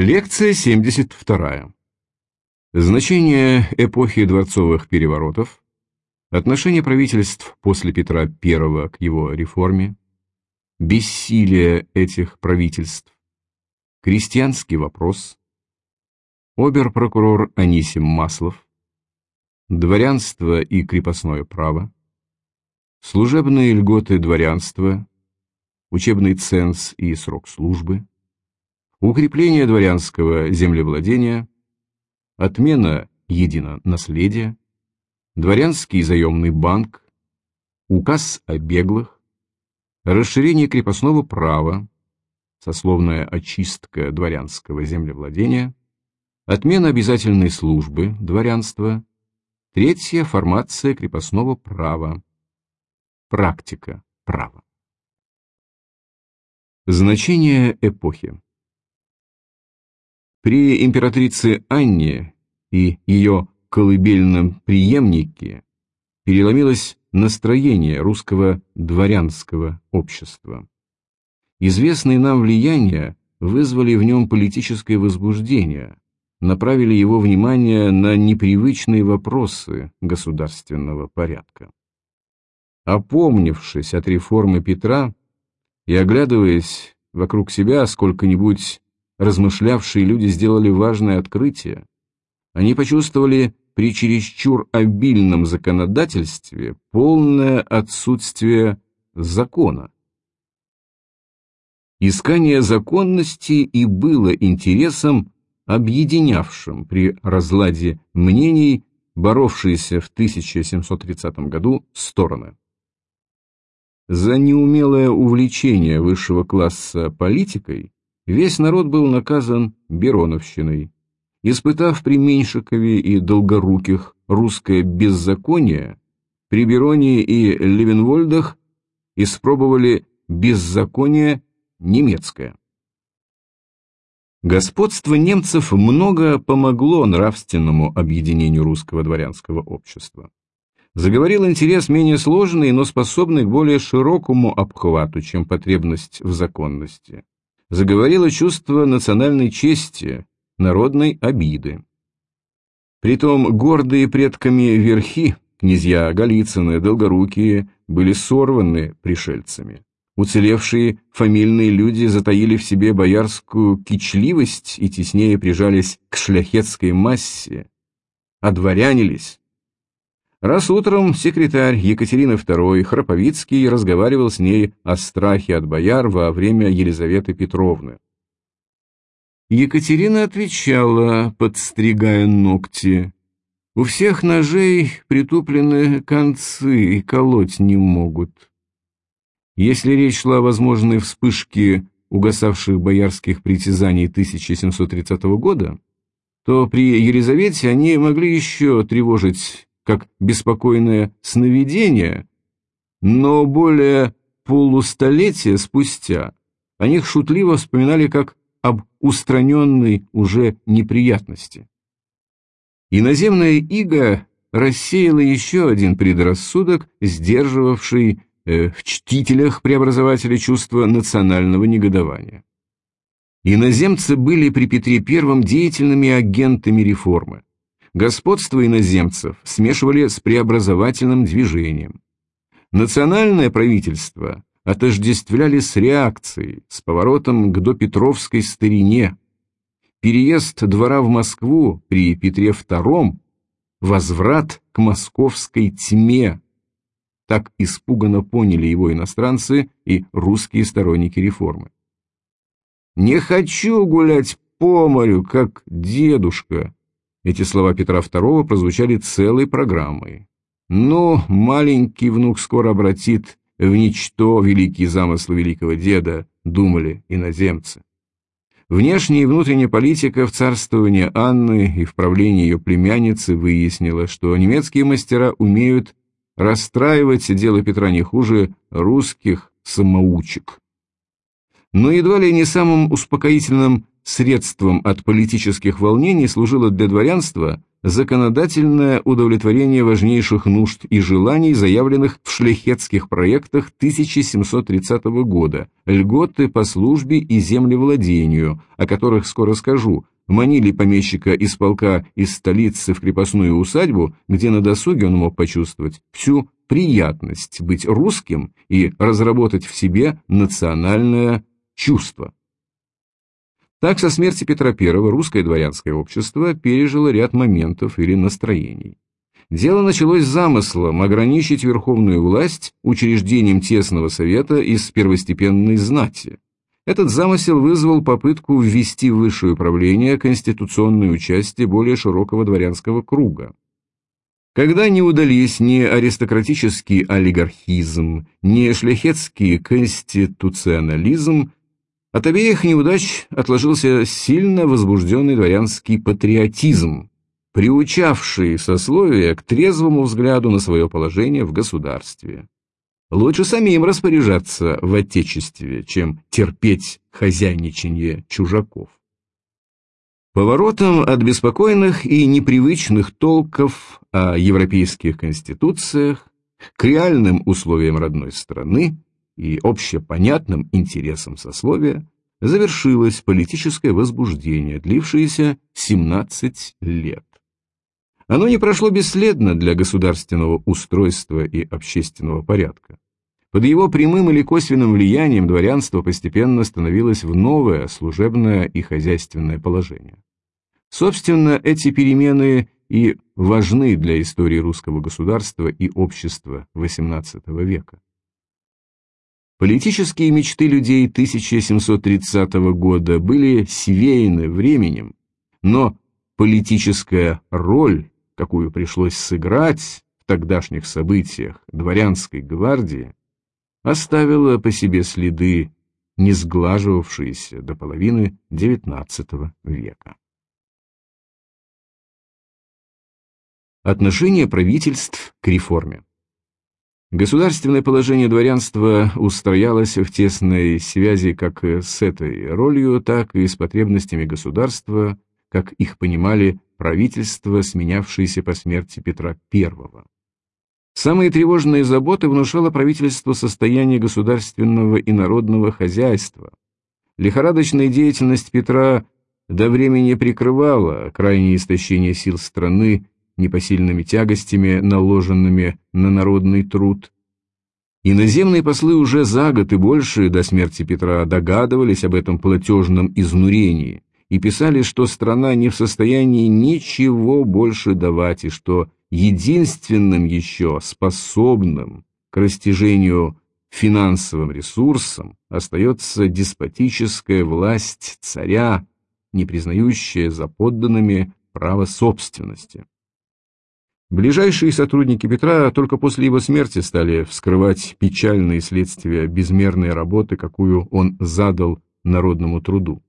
Лекция 72. Значение эпохи дворцовых переворотов, отношение правительств после Петра I к его реформе, бессилие этих правительств, крестьянский вопрос, обер-прокурор Анисим Маслов, дворянство и крепостное право, служебные льготы дворянства, учебный ценз и срок службы, укрепление дворянского землевладения, отмена единонаследия, дворянский заемный банк, указ о беглых, расширение крепостного права, сословная очистка дворянского землевладения, отмена обязательной службы дворянства, третья формация крепостного права, практика права. Значение эпохи при императрице Анне и ее колыбельном преемнике переломилось настроение русского дворянского общества. Известные нам влияния вызвали в нем политическое возбуждение, направили его внимание на непривычные вопросы государственного порядка. Опомнившись от реформы Петра и оглядываясь вокруг себя сколько-нибудь размышлявшие люди сделали важное открытие. Они почувствовали при чересчур обильном законодательстве полное отсутствие закона. Искание законности и было интересом, объединявшим при разладе мнений боровшиеся в 1730 году стороны. За неумелое увлечение высшего класса политикой Весь народ был наказан Бероновщиной. Испытав при Меньшикове и Долгоруких русское беззаконие, при Бероне и Левенвольдах испробовали беззаконие немецкое. Господство немцев много помогло нравственному объединению русского дворянского общества. Заговорил интерес менее сложный, но способный к более широкому обхвату, чем потребность в законности заговорило чувство национальной чести, народной обиды. Притом гордые предками верхи, князья Голицыны, Долгорукие, были сорваны пришельцами. Уцелевшие фамильные люди затаили в себе боярскую кичливость и теснее прижались к шляхетской массе, одворянились, Раз утром секретарь Екатерины II Храповицкий разговаривал с ней о страхе от бояр во время Елизаветы Петровны. Екатерина отвечала, подстригая ногти. «У всех ножей притуплены концы и колоть не могут». Если речь шла о возможной вспышке угасавших боярских притязаний 1730 года, то при Елизавете они могли еще тревожить как беспокойное сновидение, но более полустолетия спустя о них шутливо вспоминали как об устраненной уже неприятности. Иноземная ига рассеяла еще один предрассудок, сдерживавший э, в чтителях преобразователя чувство национального негодования. Иноземцы были при Петре I деятельными агентами реформы. Господство иноземцев смешивали с преобразовательным движением. Национальное правительство отождествляли с реакцией, с поворотом к допетровской старине. Переезд двора в Москву при Петре II – возврат к московской тьме. Так испуганно поняли его иностранцы и русские сторонники реформы. «Не хочу гулять по морю, как дедушка», эти слова Петра II прозвучали целой программой. Но маленький внук скоро обратит в ничто великие замыслы великого деда, думали иноземцы. Внешняя и внутренняя политика в царствовании Анны и в правлении ее племянницы выяснила, что немецкие мастера умеют расстраивать дело Петра не хуже русских самоучек. Но едва ли не самым успокоительным Средством от политических волнений служило для дворянства законодательное удовлетворение важнейших нужд и желаний, заявленных в шляхетских проектах 1730 года, льготы по службе и землевладению, о которых скоро скажу, манили помещика из полка из столицы в крепостную усадьбу, где на досуге он мог почувствовать всю приятность быть русским и разработать в себе национальное чувство. Так, со смерти Петра I русское дворянское общество пережило ряд моментов или настроений. Дело началось с замыслом ограничить верховную власть учреждением тесного совета из первостепенной знати. Этот замысел вызвал попытку ввести в высшее управление конституционное участие более широкого дворянского круга. Когда не удались ни аристократический олигархизм, ни шляхетский конституционализм, от обеих неудач отложился сильно возбужденный дворянский патриотизм, приучавший сословие к трезвому взгляду на свое положение в государстве. Лучше самим распоряжаться в Отечестве, чем терпеть хозяйничание чужаков. Поворотом от беспокойных и непривычных толков о европейских конституциях к реальным условиям родной страны и общепонятным интересам сословия завершилось политическое возбуждение, длившееся 17 лет. Оно не прошло бесследно для государственного устройства и общественного порядка. Под его прямым или косвенным влиянием дворянство постепенно становилось в новое служебное и хозяйственное положение. Собственно, эти перемены и важны для истории русского государства и общества XVIII века. Политические мечты людей 1730 года были севеяны временем, но политическая роль, какую пришлось сыграть в тогдашних событиях дворянской гвардии, оставила по себе следы, не сглаживавшиеся до половины XIX века. Отношение правительств к реформе Государственное положение дворянства устроялось в тесной связи как с этой ролью, так и с потребностями государства, как их понимали правительства, сменявшиеся по смерти Петра I. Самые тревожные заботы внушало правительство состояние государственного и народного хозяйства. Лихорадочная деятельность Петра до времени прикрывала крайнее истощение сил страны непосильными тягостями, наложенными на народный труд. Иноземные послы уже за год и больше до смерти Петра догадывались об этом платежном изнурении и писали, что страна не в состоянии ничего больше давать и что единственным еще способным к растяжению финансовым ресурсом остается деспотическая власть царя, не признающая за подданными право собственности. Ближайшие сотрудники Петра только после его смерти стали вскрывать печальные следствия безмерной работы, какую он задал народному труду.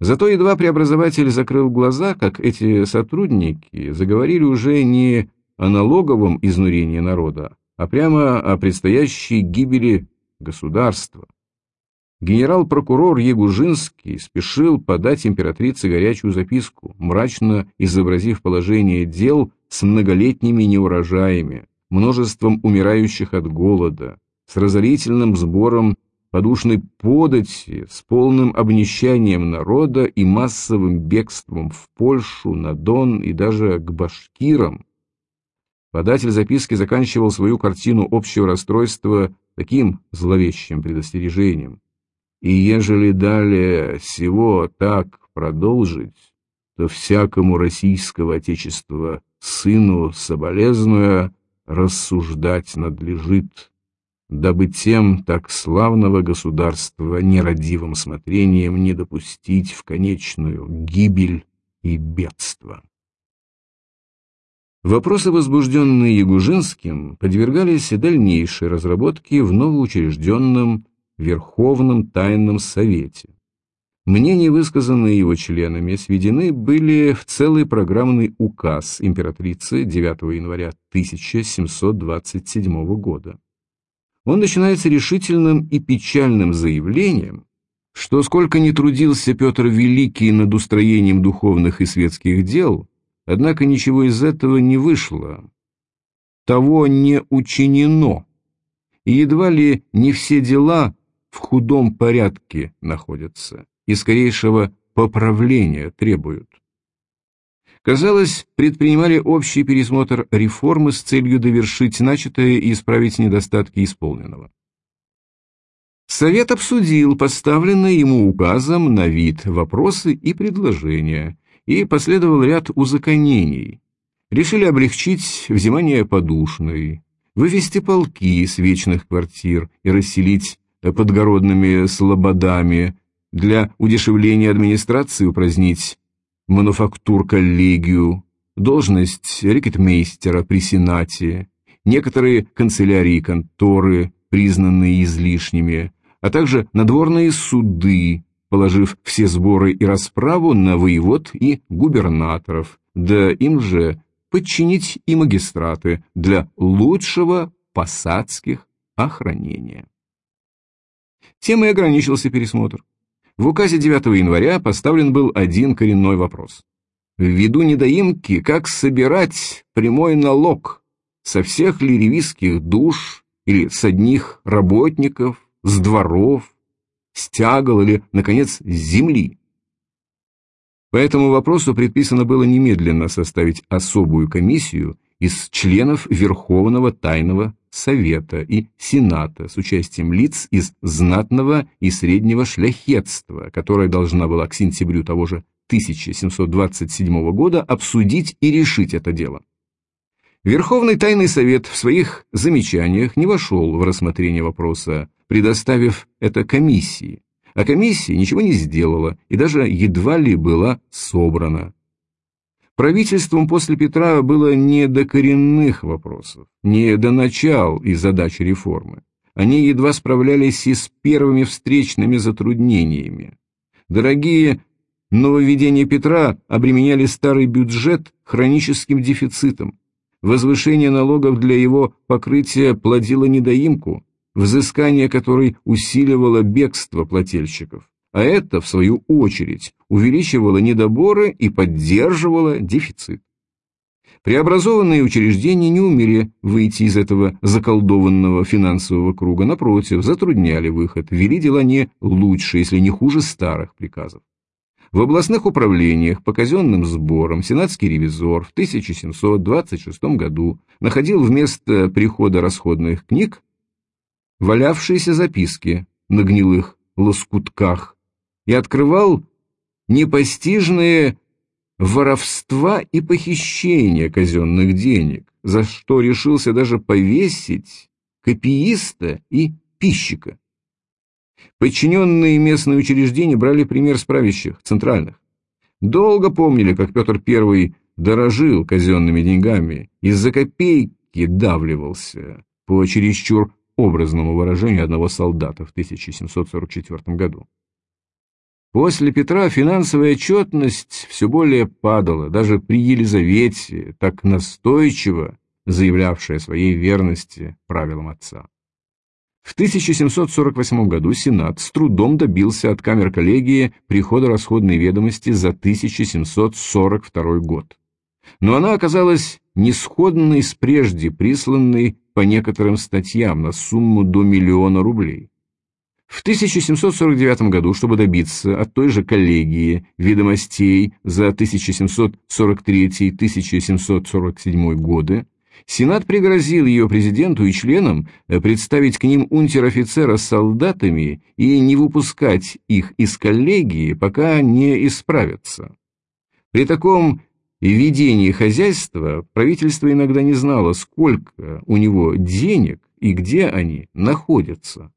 Зато едва преобразователь закрыл глаза, как эти сотрудники заговорили уже не о налоговом изнурении народа, а прямо о предстоящей гибели государства. Генерал-прокурор Егужинский спешил подать императрице горячую записку, мрачно изобразив положение дел с многолетними неурожаями, множеством умирающих от голода, с разорительным сбором подушной подати, с полным обнищанием народа и массовым бегством в Польшу, на Дон и даже к башкирам. Податель записки заканчивал свою картину общего расстройства таким зловещим предостережением. И ежели далее всего так продолжить, то всякому российского отечества сыну соболезнуя рассуждать надлежит, дабы тем так славного государства нерадивым смотрением не допустить в конечную гибель и бедство. Вопросы, возбужденные Ягужинским, подвергались дальнейшей разработке в новоучрежденном Верховном Тайном Совете. Мнения, высказанные его членами, сведены были в целый программный указ императрицы 9 января 1727 года. Он начинается решительным и печальным заявлением, что сколько ни трудился Петр Великий над устроением духовных и светских дел, Однако ничего из этого не вышло. Того не учинено. И едва ли не все дела в худом порядке находятся и скорейшего поправления требуют. Казалось, предпринимали общий пересмотр реформы с целью довершить начатое и исправить недостатки исполненного. Совет обсудил поставленные ему указом на вид вопросы и предложения, и последовал ряд узаконений. Решили облегчить взимание подушной, вывести полки с вечных квартир и расселить подгородными слободами, для удешевления администрации упразднить мануфактур-коллегию, должность рекетмейстера при Сенате, некоторые канцелярии конторы, признанные излишними, а также надворные суды, положив все сборы и расправу на воевод и губернаторов, да им же подчинить и магистраты для лучшего посадских охранения. Тем и ограничился пересмотр. В указе 9 января поставлен был один коренной вопрос. Ввиду недоимки, как собирать прямой налог со всех ли ревизских душ или с одних работников, с дворов, с тягол или, наконец, с земли. По этому вопросу предписано было немедленно составить особую комиссию из членов Верховного Тайного Совета и Сената с участием лиц из знатного и среднего шляхетства, которая должна была к сентябрю того же 1727 года обсудить и решить это дело. Верховный Тайный Совет в своих замечаниях не вошел в рассмотрение вопроса, предоставив это комиссии, а комиссия ничего не сделала и даже едва ли была собрана. Правительством после Петра было не до коренных вопросов, не до начал и задач реформы. Они едва справлялись и с первыми встречными затруднениями. Дорогие нововведения Петра обременяли старый бюджет хроническим дефицитом, Возвышение налогов для его покрытия плодило недоимку, взыскание которой усиливало бегство плательщиков, а это, в свою очередь, увеличивало недоборы и поддерживало дефицит. Преобразованные учреждения не умели выйти из этого заколдованного финансового круга, напротив, затрудняли выход, вели дела не лучше, если не хуже старых приказов. В областных управлениях по казенным сборам сенатский ревизор в 1726 году находил вместо прихода расходных книг валявшиеся записки на гнилых лоскутках и открывал непостижные воровства и похищения казенных денег, за что решился даже повесить копииста и пищика. Подчиненные местные учреждения брали пример с правящих, центральных. Долго помнили, как Петр I дорожил казенными деньгами, из-за копейки давливался, по чересчур образному выражению одного солдата в 1744 году. После Петра финансовая отчетность все более падала, даже при Елизавете, так настойчиво заявлявшая своей верности правилам отца. В 1748 году Сенат с трудом добился от камер коллегии прихода расходной ведомости за 1742 год. Но она оказалась несходной с прежде присланной по некоторым статьям на сумму до миллиона рублей. В 1749 году, чтобы добиться от той же коллегии ведомостей за 1743-1747 годы, Сенат пригрозил ее президенту и членам представить к ним унтер-офицера с солдатами и не выпускать их из коллегии, пока не исправятся. При таком ведении хозяйства правительство иногда не знало, сколько у него денег и где они находятся.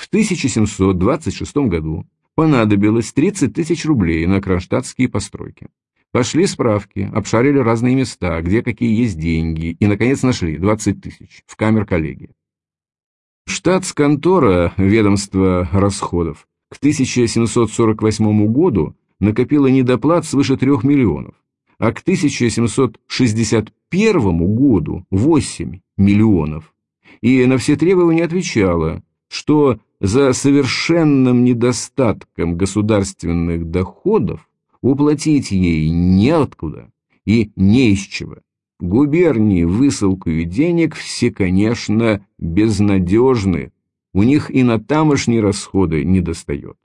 В 1726 году понадобилось 30 тысяч рублей на кронштадтские постройки. Пошли справки, обшарили разные места, где какие есть деньги, и, наконец, нашли 20 тысяч в камер коллегии. Штатс-контора ведомства расходов к 1748 году накопила недоплат свыше 3 миллионов, а к 1761 году 8 миллионов, и на все требования отвечала, что за совершенным недостатком государственных доходов уплатить ей неоткуда, и не из чего. Губернии высылкою денег все, конечно, безнадежны, у них и на тамошние расходы не достает.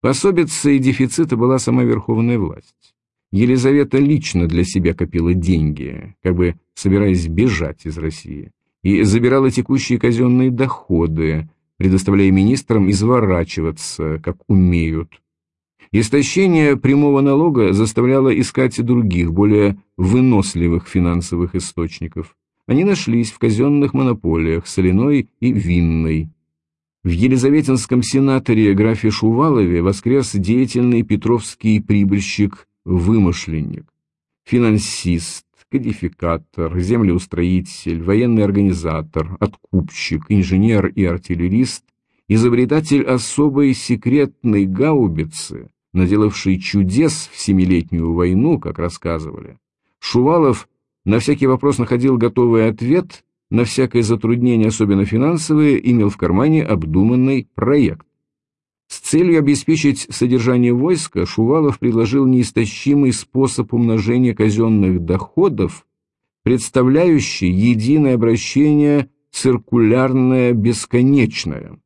Пособицей дефицита была сама верховная власть. Елизавета лично для себя копила деньги, как бы собираясь бежать из России, и забирала текущие казенные доходы, предоставляя министрам изворачиваться, как умеют. Истощение прямого налога заставляло искать других, более выносливых финансовых источников. Они нашлись в казенных монополиях, соляной и винной. В Елизаветинском сенаторе графе Шувалове воскрес деятельный петровский прибыльщик-вымышленник, финансист, кодификатор, землеустроитель, военный организатор, откупщик, инженер и артиллерист, изобретатель особой секретной гаубицы, наделавший чудес в Семилетнюю войну, как рассказывали. Шувалов на всякий вопрос находил готовый ответ на всякое затруднение, особенно финансовое, имел в кармане обдуманный проект. С целью обеспечить содержание войска Шувалов предложил неистощимый способ умножения казенных доходов, представляющий единое обращение циркулярное бесконечное.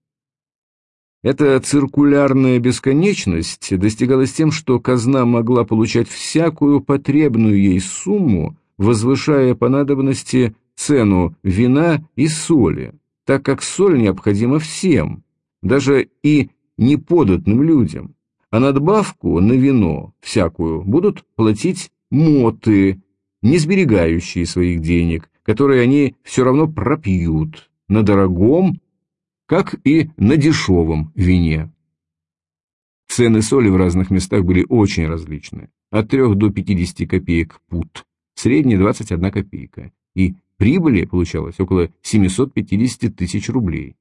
Эта циркулярная бесконечность достигалась тем, что казна могла получать всякую потребную ей сумму, возвышая по надобности цену вина и соли, так как соль необходима всем, даже и неподатным людям, а надбавку на вино всякую будут платить моты, не сберегающие своих денег, которые они все равно пропьют на дорогом, как и на дешевом вине. Цены соли в разных местах были очень различны, от 3 до 50 копеек пут, средняя 21 копейка, и Прибыли получалось около 750 тысяч рублей.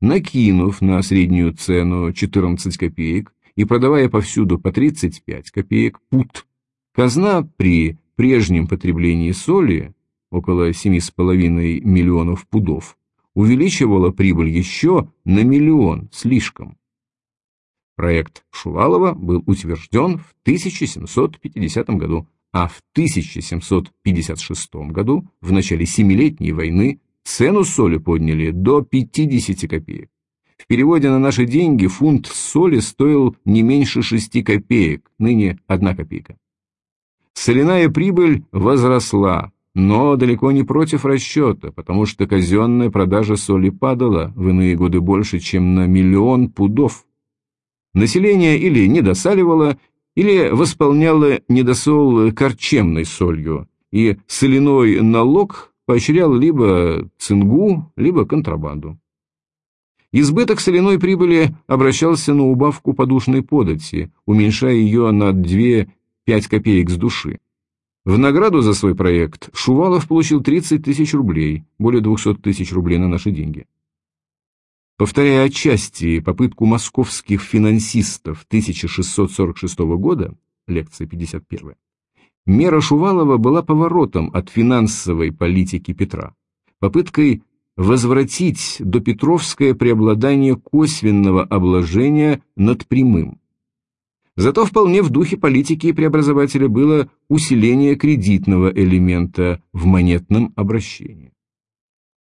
Накинув на среднюю цену 14 копеек и продавая повсюду по 35 копеек пут, казна при прежнем потреблении соли, около 7,5 миллионов пудов, увеличивала прибыль еще на миллион слишком. Проект Шувалова был утвержден в 1750 году а в 1756 году, в начале Семилетней войны, цену соли подняли до 50 копеек. В переводе на наши деньги фунт соли стоил не меньше 6 копеек, ныне 1 копейка. Соляная прибыль возросла, но далеко не против расчета, потому что казенная продажа соли падала в иные годы больше, чем на миллион пудов. Население или недосаливало, или восполняла недосол корчемной солью, и соляной налог поощрял либо цингу, либо контрабанду. Избыток соляной прибыли обращался на убавку подушной подати, уменьшая ее на 2-5 копеек с души. В награду за свой проект Шувалов получил 30 тысяч рублей, более 200 тысяч рублей на наши деньги. Повторяя отчасти попытку московских финансистов 1646 года, лекция 51, мера Шувалова была поворотом от финансовой политики Петра, попыткой возвратить до Петровское преобладание косвенного обложения над прямым. Зато вполне в духе политики преобразователя было усиление кредитного элемента в монетном обращении.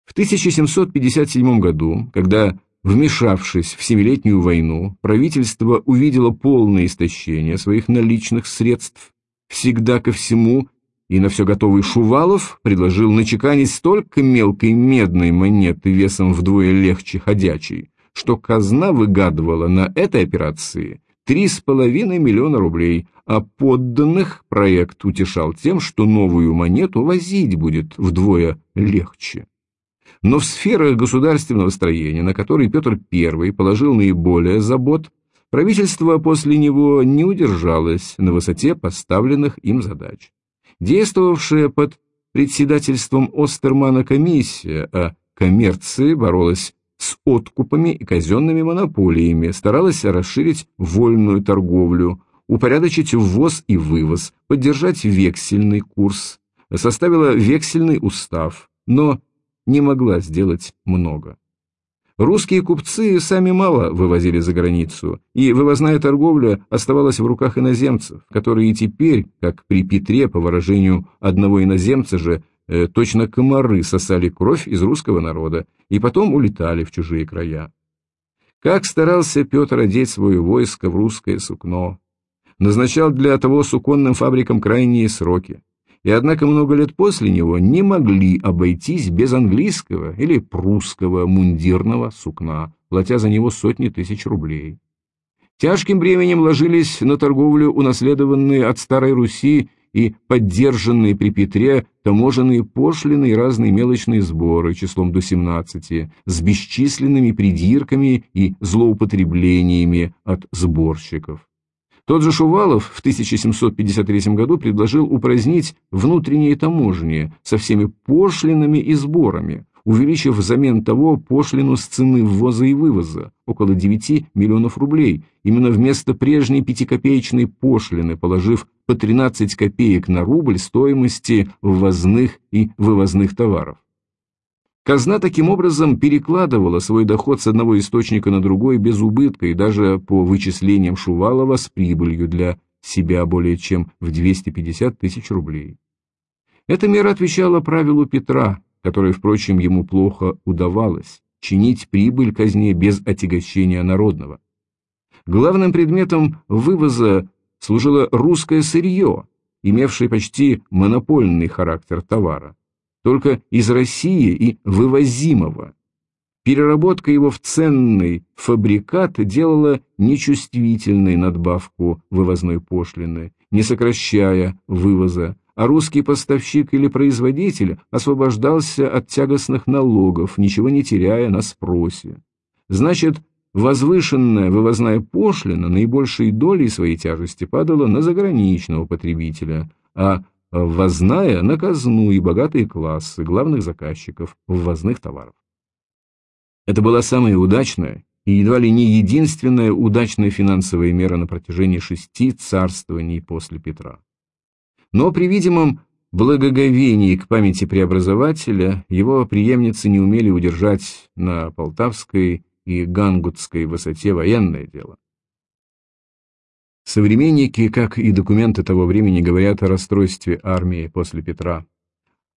В 1757 году, когда, вмешавшись в Семилетнюю войну, правительство увидело полное истощение своих наличных средств, всегда ко всему и на все готовый Шувалов предложил начеканить столько мелкой медной монеты весом вдвое легче ходячей, что казна выгадывала на этой операции три с половиной миллиона рублей, а подданных проект утешал тем, что новую монету возить будет вдвое легче. Но в сферах государственного строения, на которые Петр I положил наиболее забот, правительство после него не удержалось на высоте поставленных им задач. Действовавшая под председательством Остермана комиссия о коммерции боролась с откупами и казенными монополиями, старалась расширить вольную торговлю, упорядочить ввоз и вывоз, поддержать вексельный курс, составила вексельный устав, но не могла сделать много. Русские купцы сами мало вывозили за границу, и вывозная торговля оставалась в руках иноземцев, которые теперь, как при Петре, по выражению одного иноземца же, э, точно комары сосали кровь из русского народа и потом улетали в чужие края. Как старался Петр одеть свое войско в русское сукно. Назначал для того суконным фабрикам крайние сроки и однако много лет после него не могли обойтись без английского или прусского мундирного сукна, платя за него сотни тысяч рублей. Тяжким бременем ложились на торговлю унаследованные от Старой Руси и поддержанные при Петре таможенные пошлины и разные мелочные сборы числом до 17, с бесчисленными придирками и злоупотреблениями от сборщиков. Тот же Шувалов в 1753 году предложил упразднить внутренние таможни со всеми пошлинами и сборами, увеличив взамен того пошлину с цены ввоза и вывоза, около 9 миллионов рублей, именно вместо прежней пятикопеечной пошлины, положив по 13 копеек на рубль стоимости ввозных и вывозных товаров. Казна таким образом перекладывала свой доход с одного источника на другой без убытка и даже по вычислениям Шувалова с прибылью для себя более чем в 250 тысяч рублей. Эта мера отвечала правилу Петра, которое, впрочем, ему плохо удавалось – чинить прибыль казне без отягощения народного. Главным предметом вывоза служило русское сырье, имевшее почти монопольный характер товара только из России и вывозимого. Переработка его в ценный фабрикат делала нечувствительной надбавку вывозной пошлины, не сокращая вывоза, а русский поставщик или производитель освобождался от тягостных налогов, ничего не теряя на спросе. Значит, возвышенная вывозная пошлина наибольшей долей своей тяжести падала на заграничного потребителя, а ввозная на казну и богатые классы главных заказчиков ввозных товаров. Это была самая удачная и едва ли не единственная удачная финансовая мера на протяжении шести царствований после Петра. Но при видимом благоговении к памяти преобразователя его преемницы не умели удержать на Полтавской и Гангутской высоте военное дело. Современники, как и документы того времени, говорят о расстройстве армии после Петра,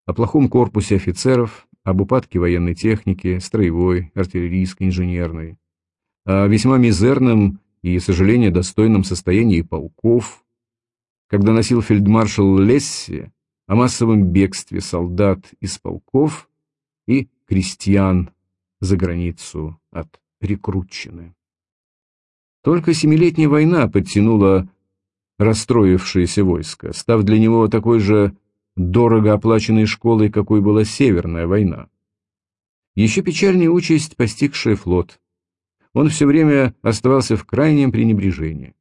о плохом корпусе офицеров, об упадке военной техники, строевой, артиллерийской, инженерной, о весьма мизерном и, сожалению, достойном состоянии полков, когда носил фельдмаршал Лесси о массовом бегстве солдат из полков и крестьян за границу от рекрутчины. Только Семилетняя война подтянула расстроившееся войско, став для него такой же дорого оплаченной школой, какой была Северная война. Еще печальнее участь, постигшая флот. Он все время оставался в крайнем пренебрежении.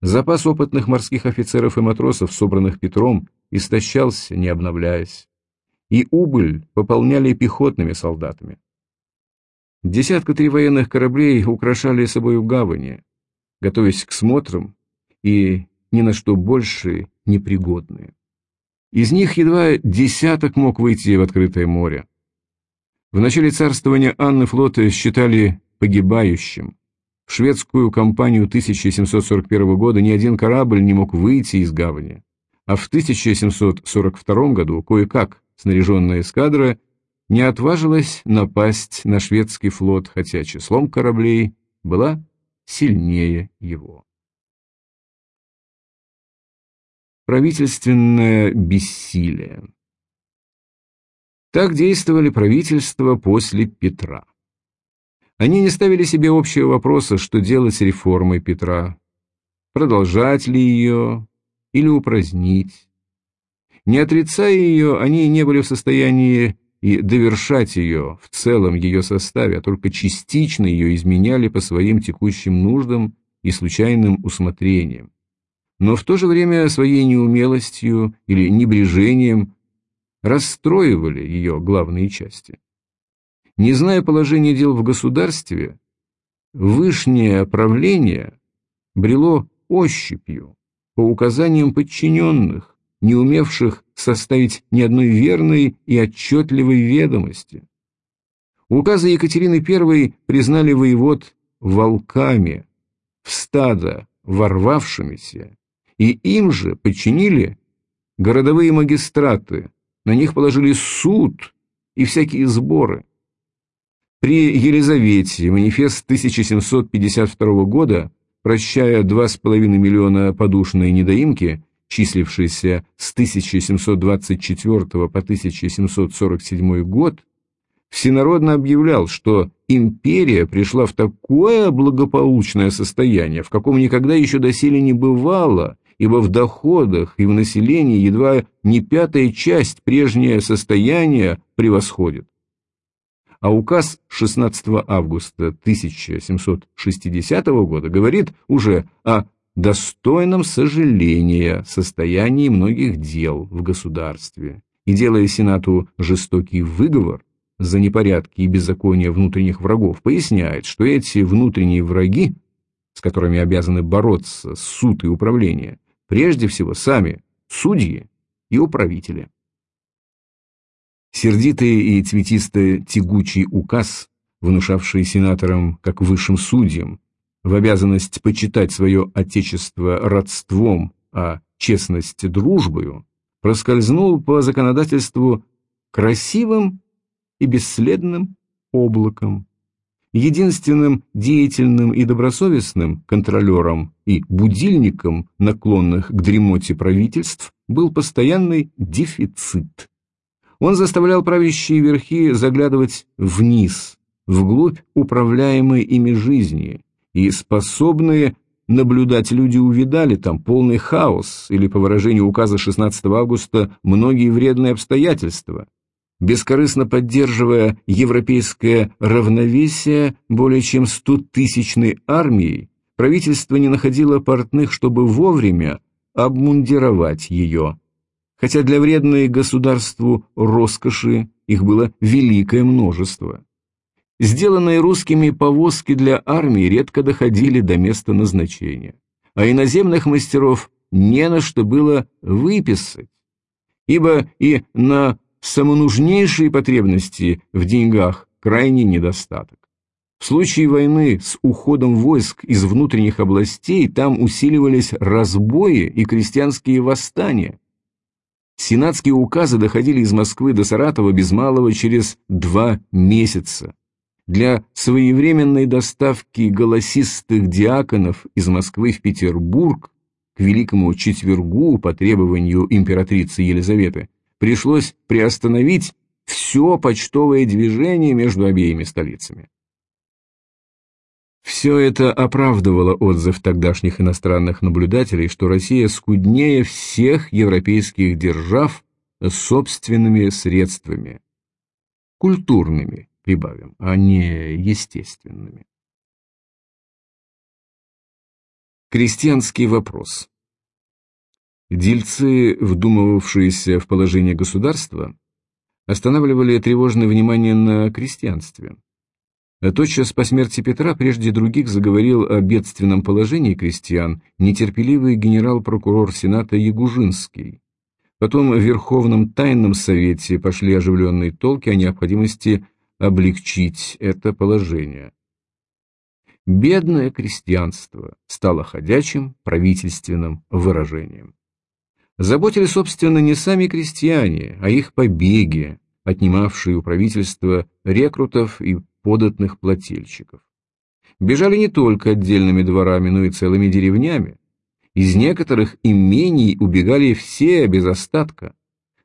Запас опытных морских офицеров и матросов, собранных Петром, истощался, не обновляясь. И убыль пополняли пехотными солдатами. Десятка три военных кораблей украшали собою гавани, готовясь к смотрам и ни на что больше непригодные. Из них едва десяток мог выйти в открытое море. В начале царствования Анны флота считали погибающим. В шведскую кампанию 1741 года ни один корабль не мог выйти из гавани, а в 1742 году кое-как снаряженная эскадра не отважилась напасть на шведский флот, хотя числом кораблей была сильнее его. Правительственное бессилие Так действовали правительства после Петра. Они не ставили себе общего вопроса, что делать с реформой Петра, продолжать ли ее или упразднить. Не отрицая ее, они не были в состоянии и довершать ее в целом ее составе, а только частично ее изменяли по своим текущим нуждам и случайным усмотрениям. Но в то же время своей неумелостью или небрежением расстроивали ее главные части. Не зная положения дел в государстве, вышнее правление брело ощупью, по указаниям подчиненных, не умевших составить ни одной верной и отчетливой ведомости. Указы Екатерины I признали воевод волками, в стадо ворвавшимися, и им же подчинили городовые магистраты, на них положили суд и всякие сборы. При Елизавете манифест 1752 года, прощая 2,5 миллиона подушной недоимки, числившейся с 1724 по 1747 год, всенародно объявлял, что империя пришла в такое благополучное состояние, в каком никогда еще доселе не бывало, ибо в доходах и в населении едва не пятая часть прежнее состояние превосходит. А указ 16 августа 1760 года говорит уже о достойном сожаления состоянии многих дел в государстве и делая Сенату жестокий выговор, за непорядки и беззакония внутренних врагов, поясняет, что эти внутренние враги, с которыми обязаны бороться суд и управление, прежде всего сами судьи и управители. Сердитый и цветисто тягучий указ, внушавший сенаторам, как высшим судьям, в обязанность почитать свое отечество родством, а честность дружбою, проскользнул по законодательству красивым и бесследным облаком. Единственным деятельным и добросовестным контролером и будильником наклонных к дремоте правительств был постоянный дефицит. Он заставлял правящие верхи заглядывать вниз, вглубь управляемой ими жизни, и способные наблюдать люди увидали там полный хаос, или, по выражению указа 16 августа, многие вредные обстоятельства – бескорыстно поддерживая европейское равновесие более чем стотысячной армией, правительство не находило портных, чтобы вовремя обмундировать ее. Хотя для вредной государству роскоши их было великое множество. Сделанные русскими повозки для армии редко доходили до места назначения, а иноземных мастеров не на что было выписать, ибо и на самонужнейшие потребности в деньгах крайний недостаток. В случае войны с уходом войск из внутренних областей там усиливались разбои и крестьянские восстания. Сенатские указы доходили из Москвы до Саратова без малого через два месяца. Для своевременной доставки голосистых диаконов из Москвы в Петербург к Великому Четвергу по требованию императрицы Елизаветы пришлось приостановить все почтовое движение между обеими столицами. Все это оправдывало отзыв тогдашних иностранных наблюдателей, что Россия скуднее всех европейских держав собственными средствами, культурными, прибавим, а не естественными. Крестьянский вопрос Дельцы, вдумывавшиеся в положение государства, останавливали тревожное внимание на крестьянстве. Тотчас по смерти Петра прежде других заговорил о бедственном положении крестьян нетерпеливый генерал-прокурор Сената Ягужинский. Потом в Верховном Тайном Совете пошли оживленные толки о необходимости облегчить это положение. Бедное крестьянство стало ходячим правительственным выражением. Заботили, собственно, не сами крестьяне, а их побеги, отнимавшие у правительства рекрутов и податных плательщиков. Бежали не только отдельными дворами, но и целыми деревнями. Из некоторых имений убегали все без остатка.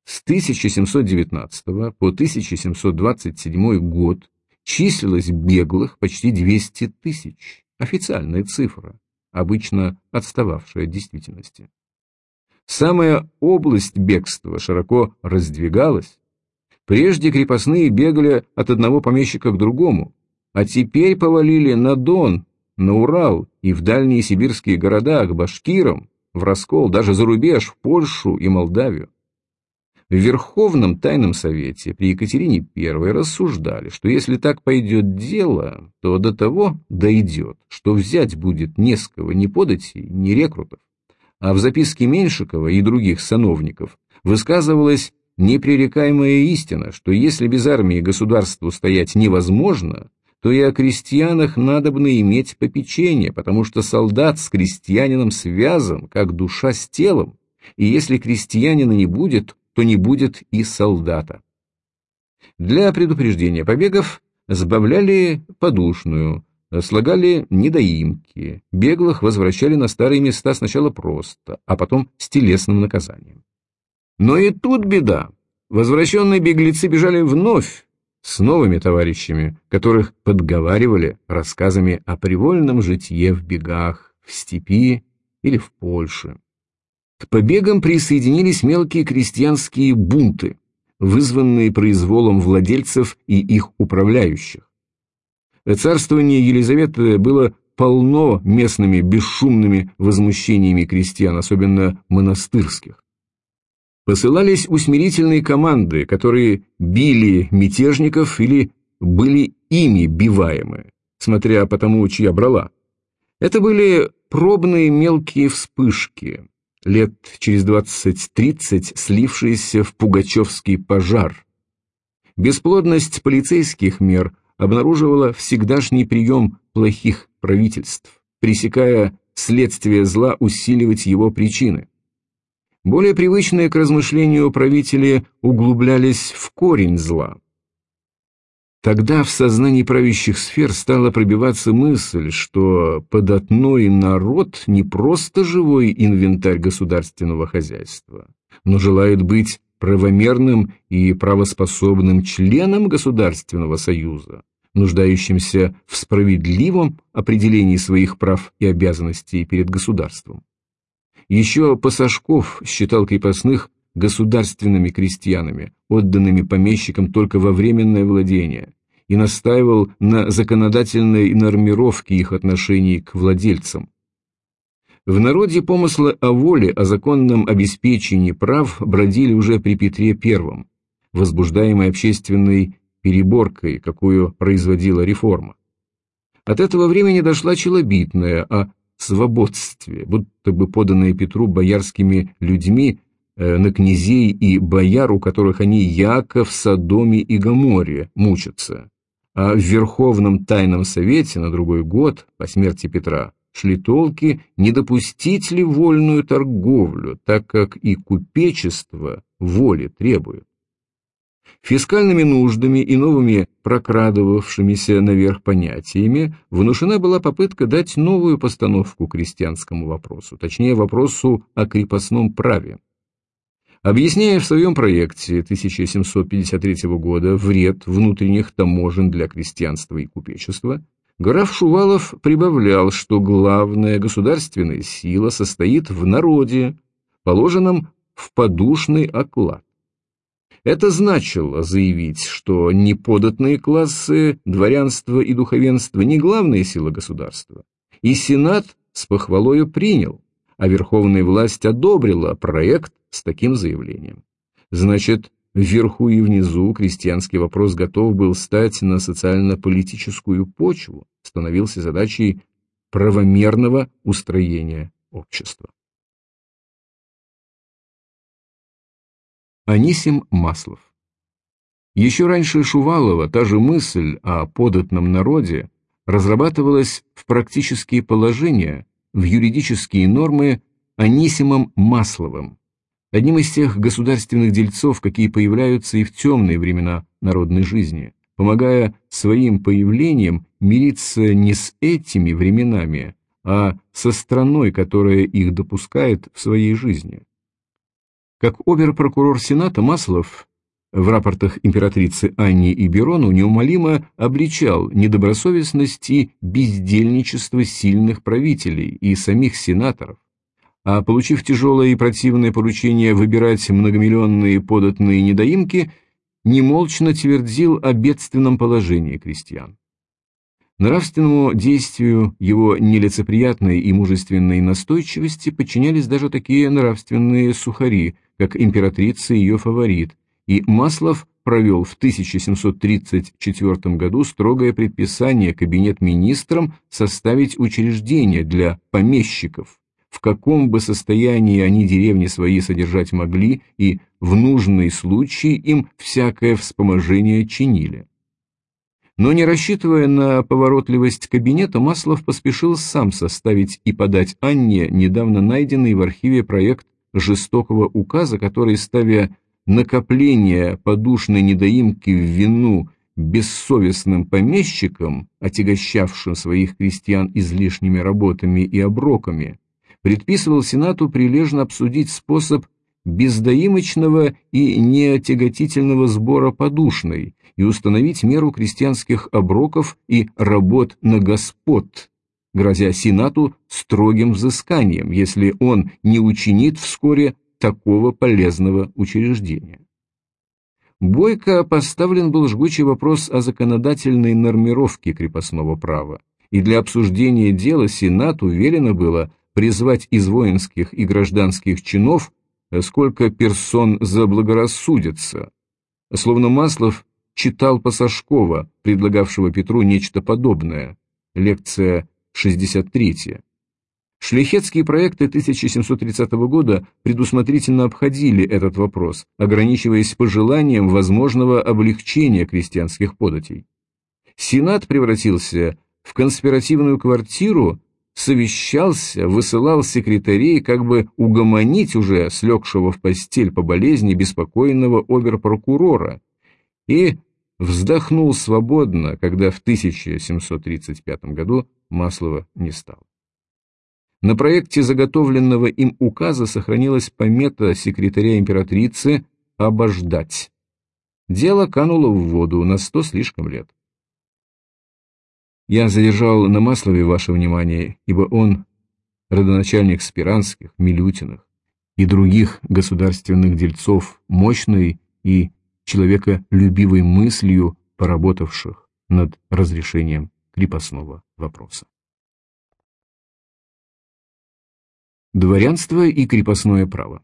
С 1719 по 1727 год числилось беглых почти 200 тысяч. Официальная цифра, обычно отстававшая от действительности. Самая область бегства широко раздвигалась. Прежде крепостные бегали от одного помещика к другому, а теперь повалили на Дон, на Урал и в дальние сибирские города, к башкирам, в раскол, даже за рубеж, в Польшу и Молдавию. В Верховном Тайном Совете при Екатерине I рассуждали, что если так пойдет дело, то до того дойдет, что взять будет не с кого ни податей, ни рекрутов. А в записке Меньшикова и других сановников высказывалось непререкаемая истина, что если без армии государству стоять невозможно, то и о крестьянах надобно иметь попечение, потому что солдат с крестьянином связан, как душа с телом, и если крестьянина не будет, то не будет и солдата. Для предупреждения побегов сбавляли подушную, слагали недоимки, беглых возвращали на старые места сначала просто, а потом с телесным наказанием. Но и тут беда. Возвращенные беглецы бежали вновь с новыми товарищами, которых подговаривали рассказами о привольном житье в бегах, в степи или в Польше. К побегам присоединились мелкие крестьянские бунты, вызванные произволом владельцев и их управляющих. Царствование Елизаветы было полно местными бесшумными возмущениями крестьян, особенно монастырских. Посылались усмирительные команды, которые били мятежников или были ими биваемы, смотря по тому, чья брала. Это были пробные мелкие вспышки, лет через 20-30 слившиеся в пугачевский пожар. Бесплодность полицейских мер обнаруживала всегдашний прием плохих правительств, пресекая следствие зла усиливать его причины. Более привычные к размышлению правители углублялись в корень зла. Тогда в сознании правящих сфер стала пробиваться мысль, что податной народ не просто живой инвентарь государственного хозяйства, но желает быть правомерным и правоспособным членом государственного союза, нуждающимся в справедливом определении своих прав и обязанностей перед государством. Еще Пасашков считал крепостных государственными крестьянами, отданными помещикам только во временное владение, и настаивал на законодательной нормировке их отношений к владельцам. В народе помыслы о воле, о законном обеспечении прав бродили уже при Петре I, возбуждаемой общественной переборкой, какую производила реформа. От этого времени дошла челобитная о свободстве, будто бы поданные Петру боярскими людьми на князей и бояр, у которых они яко в Содоме и Гоморе мучатся. А в Верховном Тайном Совете на другой год, по смерти Петра, шли толки, не допустить ли вольную торговлю, так как и купечество воли требует. Фискальными нуждами и новыми прокрадывавшимися наверх понятиями внушена была попытка дать новую постановку крестьянскому вопросу, точнее вопросу о крепостном праве. Объясняя в своем проекте 1753 года вред внутренних таможен для крестьянства и купечества, граф Шувалов прибавлял, что главная государственная сила состоит в народе, положенном в подушный оклад. Это значило заявить, что неподатные классы, дворянство и духовенство не главная сила государства. И Сенат с похвалою принял, а верховная власть одобрила проект с таким заявлением. Значит, вверху и внизу крестьянский вопрос готов был стать на социально-политическую почву, становился задачей правомерного устроения общества. Анисим Маслов. Еще раньше Шувалова та же мысль о податном народе разрабатывалась в практические положения, в юридические нормы Анисимом Масловым, одним из тех государственных дельцов, какие появляются и в темные времена народной жизни, помогая своим появлением мириться не с этими временами, а со страной, которая их допускает в своей жизни. Как обер-прокурор Сената Маслов в рапортах императрицы Анне и Берону неумолимо обличал недобросовестность и бездельничество сильных правителей и самих сенаторов, а получив тяжелое и противное поручение выбирать многомиллионные податные недоимки, немолчно твердил о бедственном положении крестьян. Нравственному действию его нелицеприятной и мужественной настойчивости подчинялись даже такие нравственные сухари – как императрица и ее фаворит, и Маслов провел в 1734 году строгое предписание кабинет министрам составить учреждения для помещиков, в каком бы состоянии они деревни свои содержать могли, и в нужный случай им всякое вспоможение чинили. Но не рассчитывая на поворотливость кабинета, Маслов поспешил сам составить и подать Анне недавно найденный в архиве проект жестокого указа, который, ставя накопление подушной недоимки в вину бессовестным помещикам, отягощавшим своих крестьян излишними работами и оброками, предписывал Сенату прилежно обсудить способ бездоимочного и неотяготительного сбора подушной и установить меру крестьянских оброков и работ на господ, грозя Сенату строгим взысканием, если он не учинит вскоре такого полезного учреждения. Бойко поставлен был жгучий вопрос о законодательной нормировке крепостного права, и для обсуждения дела Сенату велено было призвать из воинских и гражданских чинов сколько персон заблагорассудится. Словно Маслов читал Пасашкова, предлагавшего Петру нечто подобное. Лекция 63. Шлихетские проекты 1730 года предусмотрительно обходили этот вопрос, ограничиваясь пожеланием возможного облегчения крестьянских податей. Сенат превратился в конспиративную квартиру, совещался, высылал секретарей, как бы угомонить уже слегшего в постель по болезни беспокойного оберпрокурора, и вздохнул свободно, когда в 1735 году Маслова не стал. На проекте заготовленного им указа сохранилась помета секретаря императрицы «обождать». Дело кануло в воду на сто слишком лет. Я задержал на Маслове ваше внимание, ибо он родоначальник Спиранских, Милютиных и других государственных дельцов, мощной и человеколюбивой мыслью поработавших над разрешением крепостного вопроса. Дворянство и крепостное право.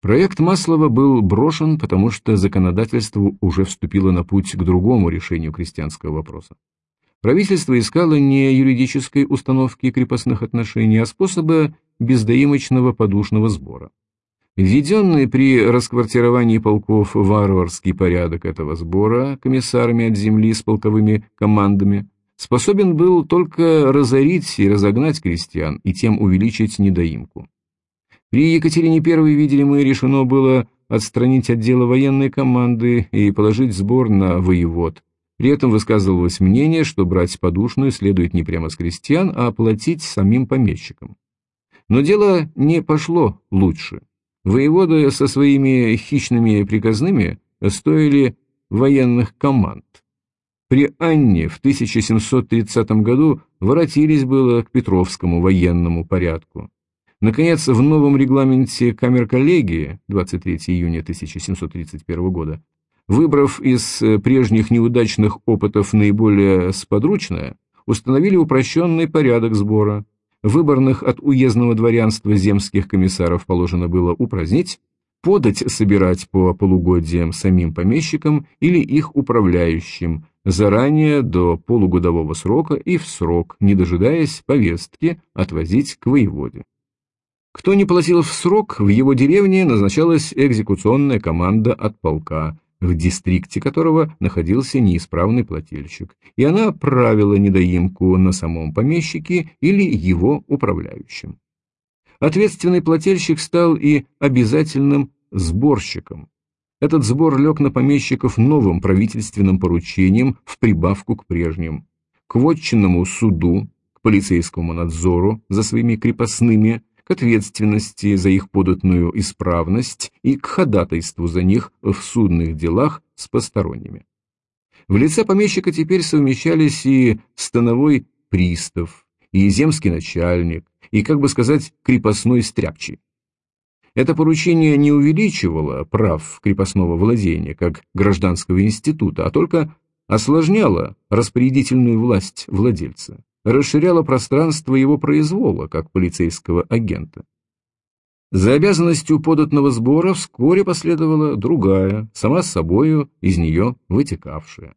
Проект Маслова был брошен, потому что законодательство уже вступило на путь к другому решению крестьянского вопроса. Правительство искало не юридической установки крепостных отношений, а способа бездоимочного подушного сбора. Введенный при расквартировании полков варварский порядок этого сбора комиссарами от земли с полковыми командами способен был только разорить и разогнать крестьян и тем увеличить недоимку. При Екатерине I, видели мы, решено было отстранить отделы военной команды и положить сбор на воевод. При этом высказывалось мнение, что брать подушную следует не прямо с крестьян, а оплатить самим помещикам. Но дело не пошло лучше. Воеводы со своими хищными приказными стоили военных команд. При Анне в 1730 году воротились было к Петровскому военному порядку. Наконец, в новом регламенте камер коллегии 23 июня 1731 года, выбрав из прежних неудачных опытов наиболее сподручное, установили упрощенный порядок сбора. Выборных от уездного дворянства земских комиссаров положено было упразднить, подать собирать по полугодиям самим помещикам или их управляющим, заранее до полугодового срока и в срок, не дожидаясь повестки, отвозить к воеводе. Кто не платил в срок, в его деревне назначалась экзекуционная команда от полка, в дистрикте которого находился неисправный плательщик, и она правила недоимку на самом помещике или его управляющем. Ответственный плательщик стал и обязательным сборщиком, этот сбор лег на помещиков новым правительственным поручением в прибавку к прежним. К вотчинному суду, к полицейскому надзору за своими крепостными, к ответственности за их податную исправность и к ходатайству за них в судных делах с посторонними. В лице помещика теперь совмещались и становой пристав, и земский начальник, и, как бы сказать, крепостной стряпчий. Это поручение не увеличивало прав крепостного владения как гражданского института, а только осложняло распорядительную власть владельца, расширяло пространство его произвола как полицейского агента. За обязанностью податного сбора вскоре последовала другая, сама с собою из нее вытекавшая.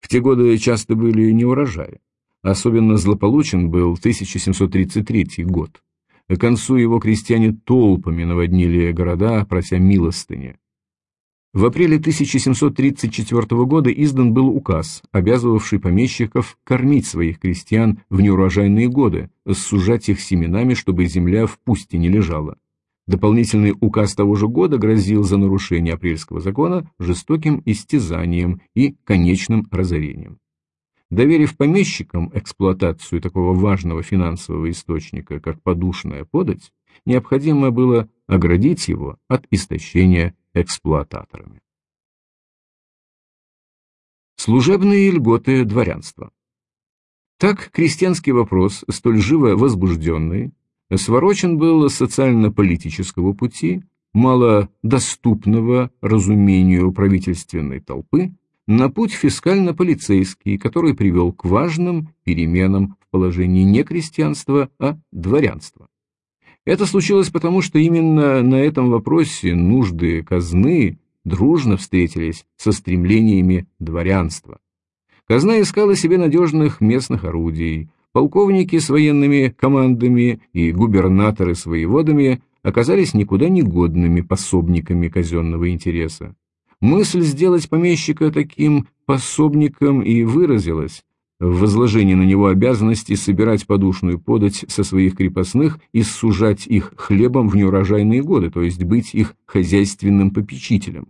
В те годы часто были неурожаи. Особенно злополучен был 1733 год. К концу его крестьяне толпами наводнили города, прося милостыни. В апреле 1734 года издан был указ, обязывавший помещиков кормить своих крестьян в неурожайные годы, сужать их семенами, чтобы земля в пусте не лежала. Дополнительный указ того же года грозил за нарушение апрельского закона жестоким истязанием и конечным разорением. Доверив помещикам эксплуатацию такого важного финансового источника, как подушная подать, необходимо было оградить его от истощения эксплуататорами. Служебные льготы дворянства. Так крестьянский вопрос, столь живо возбужденный, сворочен был социально-политического пути, мало доступного разумению правительственной толпы, на путь фискально-полицейский, который привел к важным переменам в положении не крестьянства, а дворянства. Это случилось потому, что именно на этом вопросе нужды казны дружно встретились со стремлениями дворянства. Казна искала себе надежных местных орудий, полковники с военными командами и губернаторы с воеводами оказались никуда не годными пособниками казенного интереса. Мысль сделать помещика таким пособником и выразилась в возложении на него обязанности собирать подушную подать со своих крепостных и сужать их хлебом в неурожайные годы, то есть быть их хозяйственным попечителем.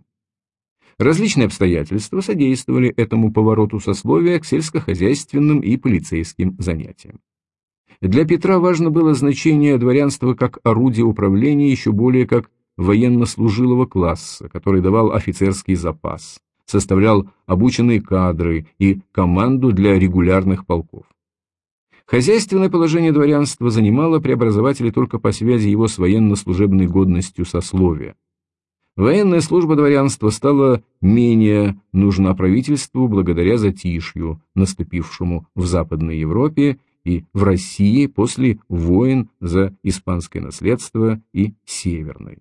Различные обстоятельства содействовали этому повороту сословия к сельскохозяйственным и полицейским занятиям. Для Петра важно было значение дворянства как орудия управления еще более как военнослужилого класса, который давал офицерский запас составлял обученные кадры и команду для регулярных полков. Хозяйственное положение дворянства занимало преобразователи только по связи его с военно-служебной годностью сословия. Военная служба дворянства стала менее нужна правительству благодаря затишью, наступившему в Западной Европе и в России после войн за испанское наследство и Северной.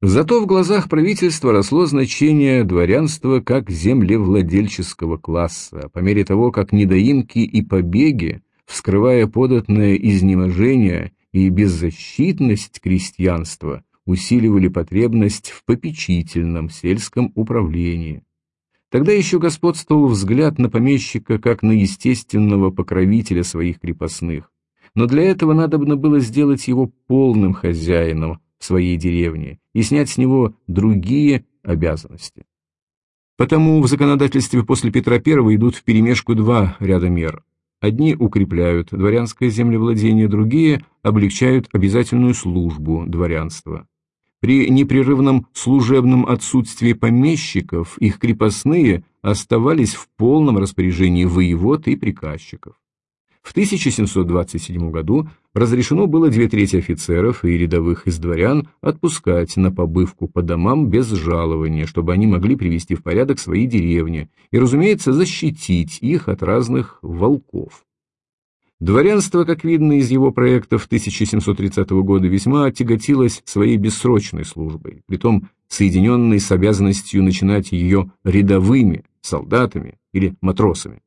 Зато в глазах правительства росло значение дворянства как землевладельческого класса, по мере того, как недоимки и побеги, вскрывая податное изнеможение и беззащитность крестьянства, усиливали потребность в попечительном сельском управлении. Тогда еще господствовал взгляд на помещика как на естественного покровителя своих крепостных, но для этого надобно было сделать его полным хозяином, своей деревне и снять с него другие обязанности. Потому в законодательстве после Петра I идут вперемешку два ряда мер. Одни укрепляют дворянское землевладение, другие облегчают обязательную службу дворянства. При непрерывном служебном отсутствии помещиков их крепостные оставались в полном распоряжении воевод и приказчиков. В 1727 году разрешено было две трети офицеров и рядовых из дворян отпускать на побывку по домам без жалования, чтобы они могли привести в порядок свои деревни и, разумеется, защитить их от разных волков. Дворянство, как видно из его проектов 1730 года, весьма тяготилось своей бессрочной службой, притом соединенной с обязанностью начинать ее рядовыми, солдатами или матросами.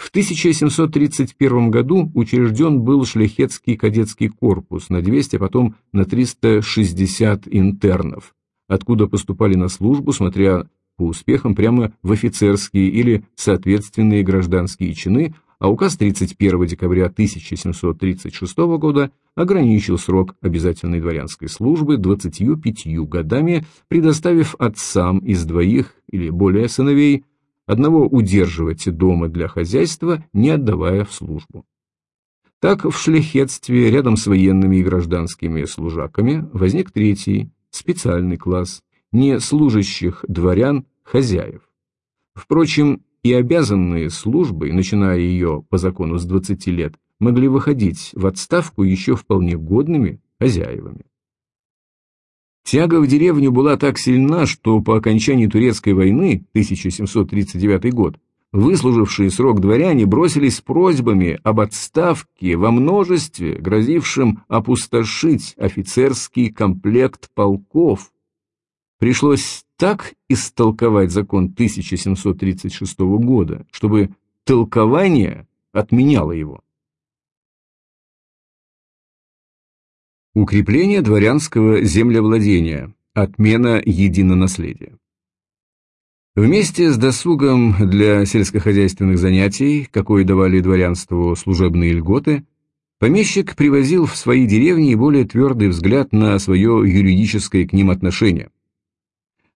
В 1731 году учрежден был шляхетский кадетский корпус на 200, а потом на 360 интернов, откуда поступали на службу, смотря по успехам, прямо в офицерские или соответственные гражданские чины, а указ 31 декабря 1736 года ограничил срок обязательной дворянской службы 25 годами, предоставив отцам из двоих или более сыновей одного удерживать дома для хозяйства, не отдавая в службу. Так в шляхетстве рядом с военными и гражданскими служаками возник третий, специальный класс, не служащих дворян, хозяев. Впрочем, и обязанные службой, начиная ее по закону с 20 лет, могли выходить в отставку еще вполне годными хозяевами. Тяга в деревню была так сильна, что по окончании Турецкой войны, 1739 год, выслужившие срок дворяне бросились с просьбами об отставке во множестве, грозившим опустошить офицерский комплект полков. Пришлось так истолковать закон 1736 года, чтобы толкование отменяло его. Укрепление дворянского землевладения. Отмена единонаследия. Вместе с досугом для сельскохозяйственных занятий, какой давали дворянству служебные льготы, помещик привозил в свои деревни более твердый взгляд на свое юридическое к ним отношение.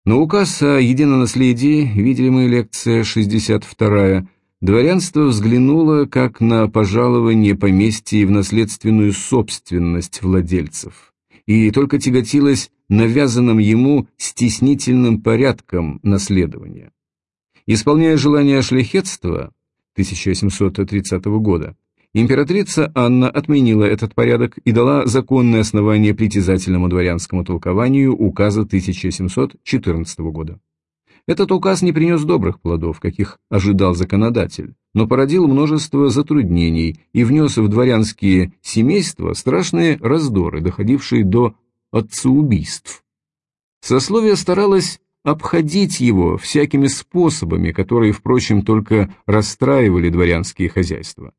На указ о единонаследии, видимая лекция 62 дворянство взглянуло как на пожалование поместья в наследственную собственность владельцев, и только тяготилось навязанным ему стеснительным порядком наследования. Исполняя желание шляхетства 1730 года, императрица Анна отменила этот порядок и дала законное основание притязательному дворянскому толкованию указа 1714 года. Этот указ не принес добрых плодов, каких ожидал законодатель, но породил множество затруднений и внес в дворянские семейства страшные раздоры, доходившие до отцеубийств. Сословие старалось обходить его всякими способами, которые, впрочем, только расстраивали дворянские хозяйства.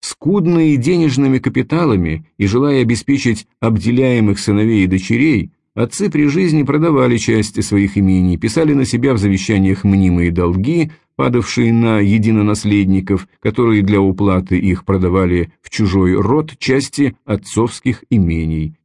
Скудные денежными капиталами и желая обеспечить обделяемых сыновей и дочерей, Отцы при жизни продавали части своих имений, писали на себя в завещаниях мнимые долги, падавшие на единонаследников, которые для уплаты их продавали в чужой род части отцовских имений.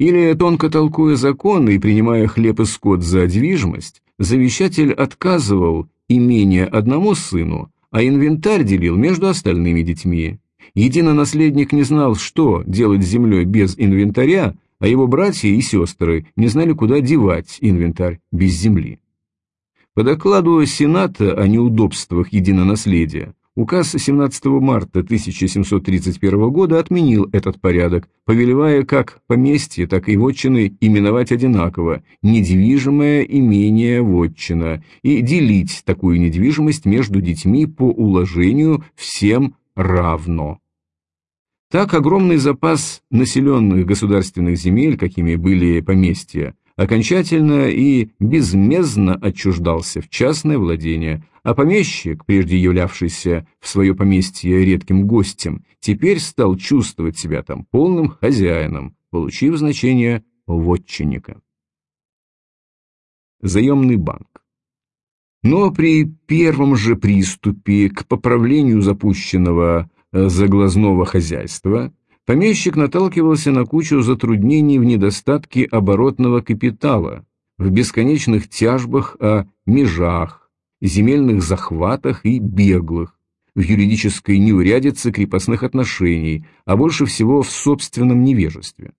Или, тонко толкуя законы и принимая хлеб и скот за движимость, завещатель отказывал имение одному сыну, а инвентарь делил между остальными детьми. Единонаследник не знал, что делать с землей без инвентаря, а его братья и сестры не знали, куда девать инвентарь без земли. По докладу Сената о неудобствах единонаследия, указ 17 марта 1731 года отменил этот порядок, повелевая как поместье, так и вотчины именовать одинаково «недвижимое имение вотчина» и делить такую недвижимость между детьми по уложению всем равно. Так огромный запас населенных государственных земель, какими были поместья, окончательно и безмездно отчуждался в частное владение, а помещик, прежде являвшийся в свое поместье редким гостем, теперь стал чувствовать себя там полным хозяином, получив значение вотчинника. Заемный банк. Но при первом же приступе к поправлению запущенного заглазного хозяйства, помещик наталкивался на кучу затруднений в недостатке оборотного капитала, в бесконечных тяжбах о межах, земельных захватах и беглых, в юридической неурядице крепостных отношений, а больше всего в собственном невежестве.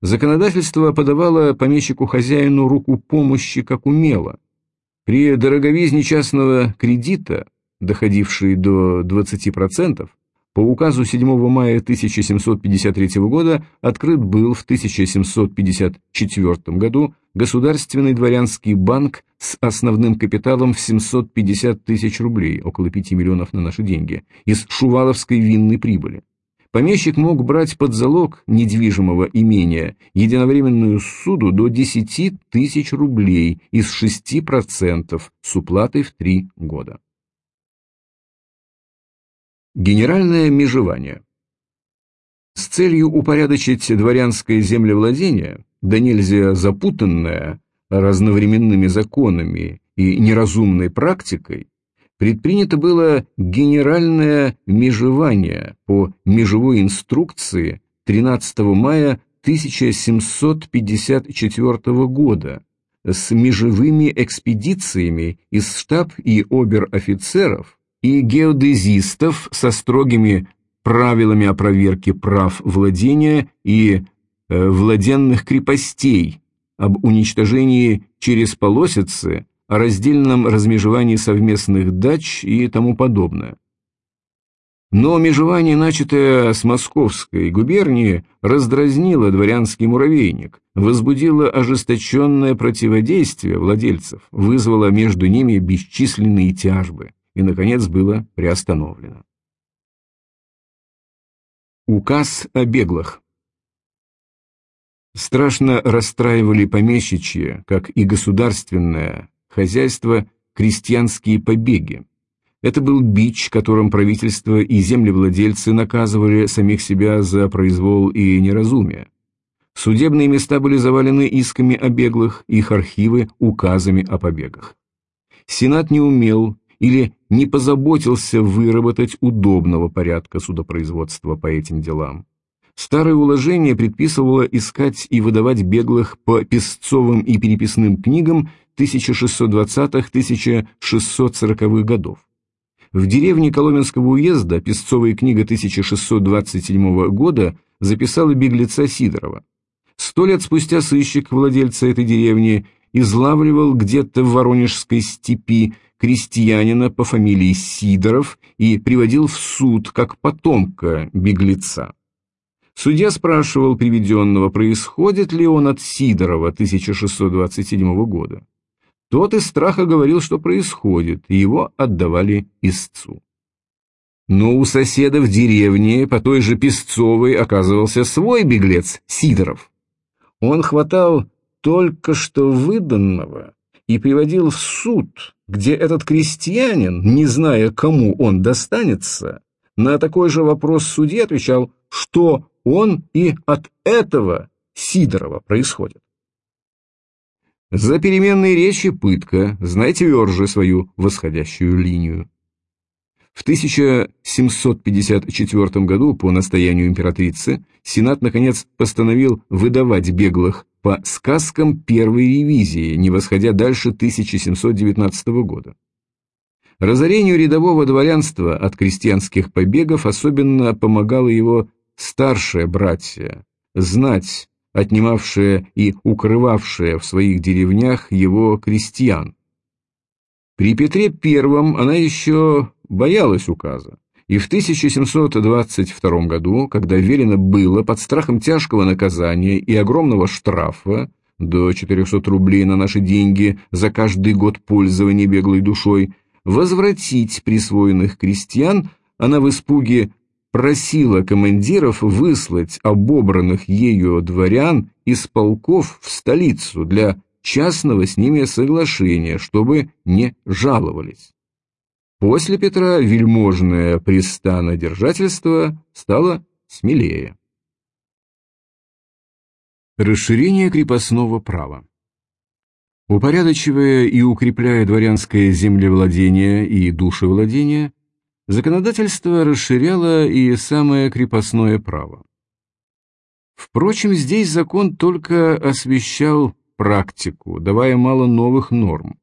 Законодательство подавало помещику-хозяину руку помощи как умело. При дороговизне частного кредита, доходившей до 20%, по указу 7 мая 1753 года открыт был в 1754 году Государственный дворянский банк с основным капиталом в 750 тысяч рублей, около 5 миллионов на наши деньги, из шуваловской винной прибыли. Помещик мог брать под залог недвижимого имения единовременную суду до 10 тысяч рублей из 6% с уплатой в 3 года. Генеральное межевание. С целью упорядочить дворянское землевладение, да нельзя запутанное разновременными законами и неразумной практикой, предпринято было генеральное межевание по межевой инструкции 13 мая 1754 года с межевыми экспедициями из штаб и обер-офицеров и геодезистов со строгими правилами о проверке прав владения и э, владенных крепостей, об уничтожении через полосицы, о раздельном размежевании совместных дач и тому подобное. Но межевание, начатое с Московской губернии, раздразнило дворянский муравейник, возбудило ожесточенное противодействие владельцев, вызвало между ними бесчисленные тяжбы и, наконец, было приостановлено. Указ о беглых Страшно расстраивали помещичье, как и государственное хозяйство, крестьянские побеги. Это был бич, которым правительство и землевладельцы наказывали самих себя за произвол и неразумие. Судебные места были завалены исками о беглых, их архивы – указами о побегах. Сенат не умел или не позаботился выработать удобного порядка судопроизводства по этим делам. Старое уложение предписывало искать и выдавать беглых по песцовым и переписным книгам 1620-1640-х годов. В деревне Коломенского уезда Песцовая книга 1627 года записала беглеца Сидорова. Сто лет спустя сыщик владельца этой деревни излавливал где-то в Воронежской степи крестьянина по фамилии Сидоров и приводил в суд как потомка беглеца. Судья спрашивал приведенного, происходит ли он от Сидорова 1627 года. Тот из страха говорил, что происходит, и его отдавали истцу. Но у соседа в деревне по той же Песцовой оказывался свой беглец Сидоров. Он хватал только что выданного и приводил в суд, где этот крестьянин, не зная, кому он достанется, на такой же вопрос судьи отвечал, что он и от этого Сидорова происходит. За переменные речи пытка, знайте тверже свою восходящую линию. В 1754 году по настоянию императрицы Сенат наконец постановил выдавать беглых по сказкам первой ревизии, не восходя дальше 1719 года. Разорению рядового дворянства от крестьянских побегов особенно помогало его старшее братья, знать, отнимавшая и укрывавшая в своих деревнях его крестьян. При Петре I она еще боялась указа, и в 1722 году, когда велено было под страхом тяжкого наказания и огромного штрафа, до 400 рублей на наши деньги за каждый год пользования беглой душой, возвратить присвоенных крестьян, она в испуге просила командиров выслать обобранных ею дворян из полков в столицу для частного с ними соглашения, чтобы не жаловались. После Петра вельможное пристанодержательство стало смелее. Расширение крепостного права Упорядочивая и укрепляя дворянское землевладение и душевладение, законодательство расширяло и самое крепостное право. Впрочем, здесь закон только освещал практику, давая мало новых норм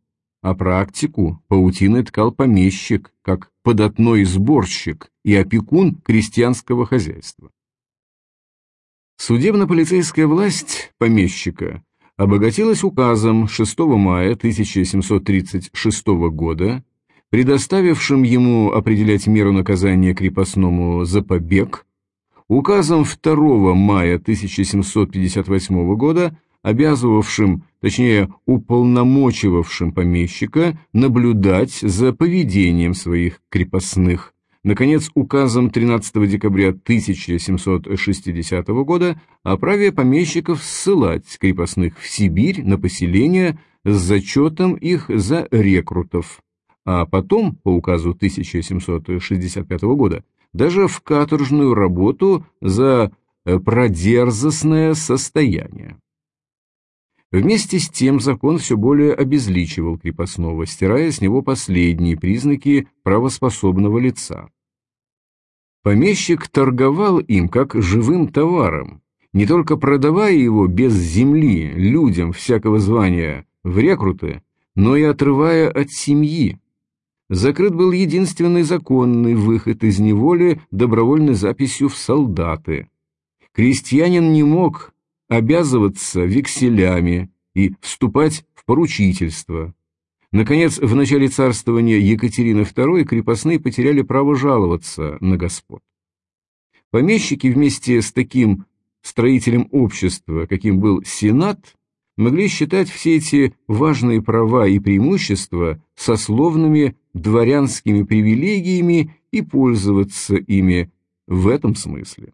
а практику паутины ткал помещик, как податной сборщик и опекун крестьянского хозяйства. Судебно-полицейская власть помещика обогатилась указом 6 мая 1736 года, предоставившим ему определять меру наказания крепостному за побег, указом 2 мая 1758 года обязывавшим, точнее уполномочивавшим помещика наблюдать за поведением своих крепостных. Наконец, указом 13 декабря 1760 года о праве помещиков ссылать крепостных в Сибирь на поселение с зачетом их за рекрутов, а потом, по указу 1765 года, даже в каторжную работу за продерзостное состояние. Вместе с тем закон все более обезличивал крепостного, стирая с него последние признаки правоспособного лица. Помещик торговал им как живым товаром, не только продавая его без земли людям всякого звания в рекруты, но и отрывая от семьи. Закрыт был единственный законный выход из неволи добровольной записью в солдаты. Крестьянин не мог обязываться векселями и вступать в поручительство. Наконец, в начале царствования Екатерины II крепостные потеряли право жаловаться на господ. Помещики вместе с таким строителем общества, каким был Сенат, могли считать все эти важные права и преимущества сословными дворянскими привилегиями и пользоваться ими в этом смысле.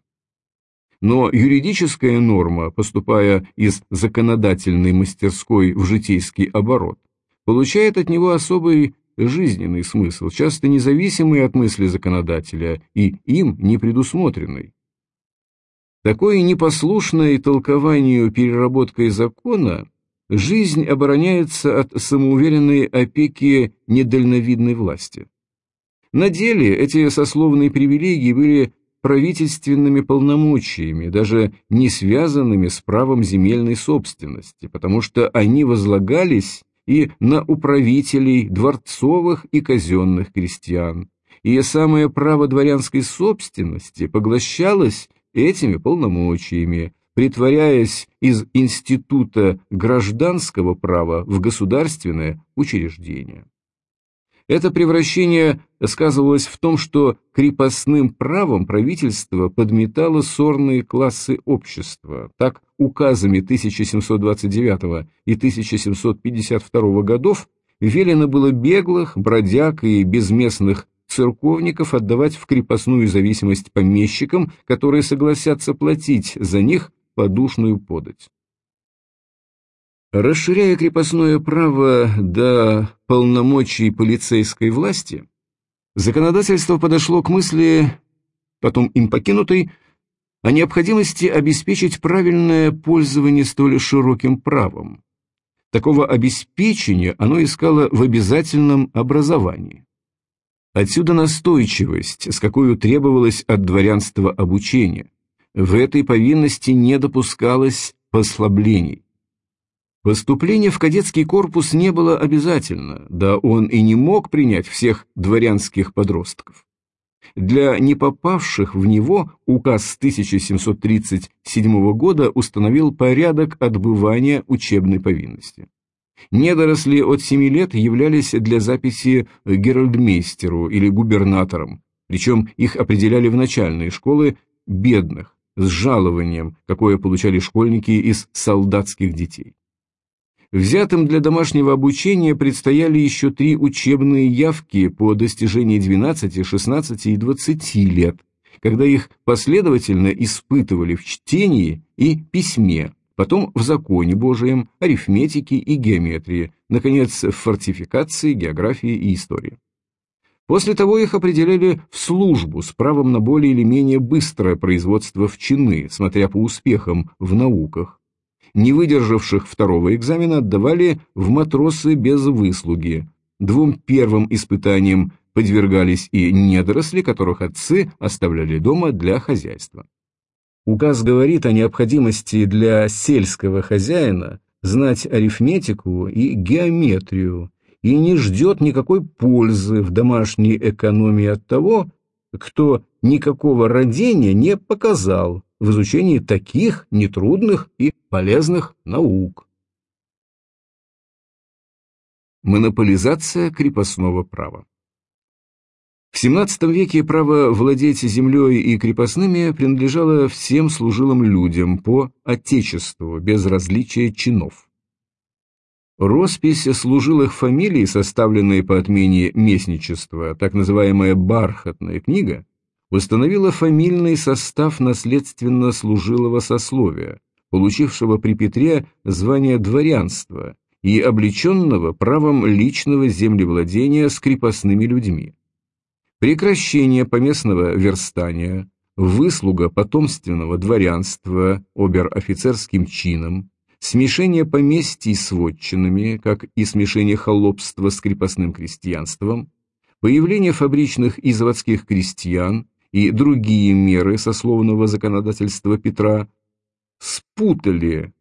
Но юридическая норма, поступая из законодательной мастерской в житейский оборот, получает от него особый жизненный смысл, часто независимый от мысли законодателя и им не предусмотренный. Такой непослушной толкованию переработкой закона жизнь обороняется от самоуверенной опеки недальновидной власти. На деле эти сословные привилегии были правительственными полномочиями, даже не связанными с правом земельной собственности, потому что они возлагались и на управителей дворцовых и казенных крестьян, и самое право дворянской собственности поглощалось этими полномочиями, притворяясь из института гражданского права в государственное учреждение. Это превращение сказывалось в том, что крепостным правом правительство подметало сорные классы общества. Так, указами 1729 и 1752 годов велено было беглых, бродяг и безместных церковников отдавать в крепостную зависимость помещикам, которые согласятся платить за них подушную подать. Расширяя крепостное право до полномочий полицейской власти, законодательство подошло к мысли, потом им покинутой, о необходимости обеспечить правильное пользование столь широким правом. Такого обеспечения оно искало в обязательном образовании. Отсюда настойчивость, с какой требовалось от дворянства обучение. В этой повинности не допускалось послаблений. Поступление в кадетский корпус не было обязательно, да он и не мог принять всех дворянских подростков. Для не попавших в него указ 1737 года установил порядок отбывания учебной повинности. Недоросли от 7 лет являлись для записи геральдмейстеру или губернатором, причем их определяли в начальные школы бедных, с жалованием, какое получали школьники из солдатских детей. Взятым для домашнего обучения предстояли еще три учебные явки по достижении 12, 16 и 20 лет, когда их последовательно испытывали в чтении и письме, потом в законе Божием, арифметике и геометрии, наконец, в фортификации, географии и истории. После того их определяли в службу с правом на более или менее быстрое производство в чины, смотря по успехам в науках, не выдержавших второго экзамена отдавали в матросы без выслуги. Двум первым испытаниям подвергались и недоросли, которых отцы оставляли дома для хозяйства. Указ говорит о необходимости для сельского хозяина знать арифметику и геометрию и не ждет никакой пользы в домашней экономии от того, кто никакого родения не показал, в изучении таких нетрудных и полезных наук. Монополизация крепостного права В XVII веке право владеть землей и крепостными принадлежало всем служилым людям по отечеству, без различия чинов. Роспись служилых фамилий, составленная по отмене местничества, так называемая «бархатная книга», установила фамильный состав наследственно-служилого сословия, получившего при Петре звание дворянства и облеченного правом личного землевладения с крепостными людьми. Прекращение поместного верстания, выслуга потомственного дворянства обер-офицерским чином, смешение поместий с вотчинами, как и смешение холопства с крепостным крестьянством, появление фабричных и заводских крестьян, и другие меры сословного законодательства Петра спутали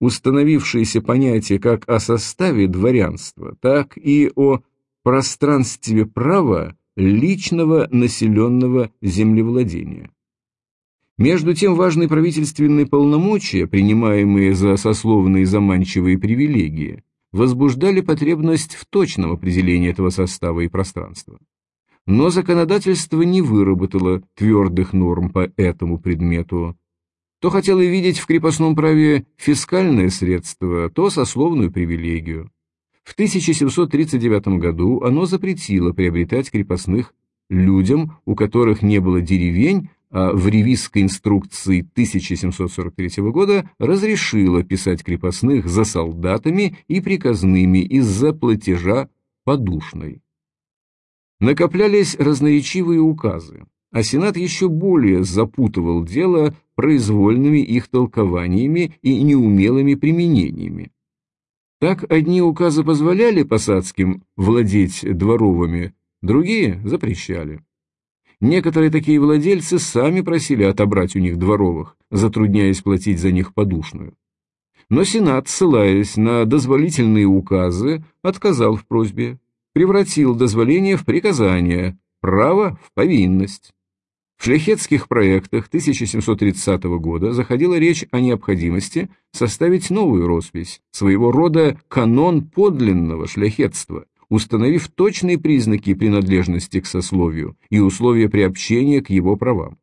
установившиеся понятия как о составе дворянства, так и о пространстве права личного населенного землевладения. Между тем важные правительственные полномочия, принимаемые за сословные заманчивые привилегии, возбуждали потребность в точном определении этого состава и пространства но законодательство не выработало твердых норм по этому предмету. То хотело видеть в крепостном праве фискальное средство, то сословную привилегию. В 1739 году оно запретило приобретать крепостных людям, у которых не было деревень, а в ревизской инструкции 1743 года разрешило писать крепостных за солдатами и приказными из-за платежа подушной накоплялись разноречивые указы. А Сенат еще более запутывал дело произвольными их толкованиями и неумелыми применениями. Так одни указы позволяли посадским владеть дворовыми, другие запрещали. Некоторые такие владельцы сами просили отобрать у них дворовых, затрудняясь платить за них подушную. Но Сенат, ссылаясь на дозволительные указы, отказал в просьбе, превратил дозволение в приказание, право в повинность. В шляхетских проектах 1730 года заходила речь о необходимости составить новую роспись, своего рода канон подлинного шляхетства, установив точные признаки принадлежности к сословию и условия приобщения к его правам.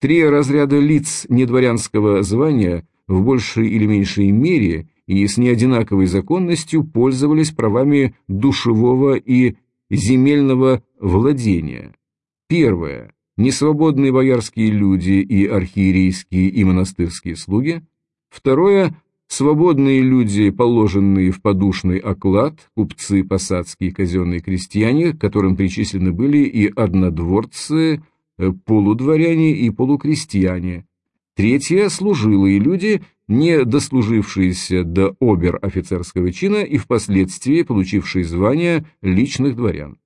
Три разряда лиц недворянского звания в большей или меньшей мере и с неодинаковой законностью пользовались правами душевого и земельного владения. Первое несвободные боярские люди и архиерейские и монастырские слуги. Второе – свободные люди, положенные в подушный оклад, купцы, посадские казенные крестьяне, которым причислены были и однодворцы, э, полудворяне и полукрестьяне. Третье – служилые люди, не дослужившиеся до обер-офицерского чина и впоследствии получившие звание личных дворян.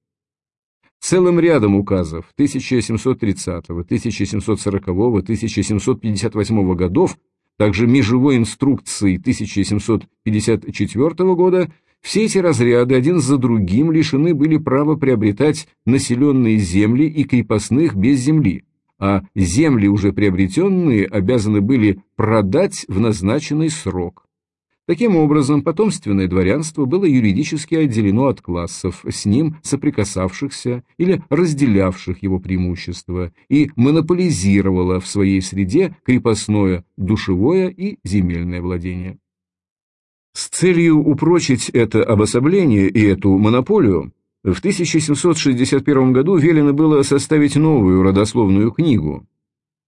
Целым рядом указов 1730, 1740, 1758 годов, также межевой инструкции 1754 года, все эти разряды один за другим лишены были права приобретать населенные земли и крепостных без земли, а земли, уже приобретенные, обязаны были продать в назначенный срок. Таким образом, потомственное дворянство было юридически отделено от классов, с ним соприкасавшихся или разделявших его преимущества, и монополизировало в своей среде крепостное, душевое и земельное владение. С целью упрочить это обособление и эту монополию, в 1761 году велено было составить новую родословную книгу,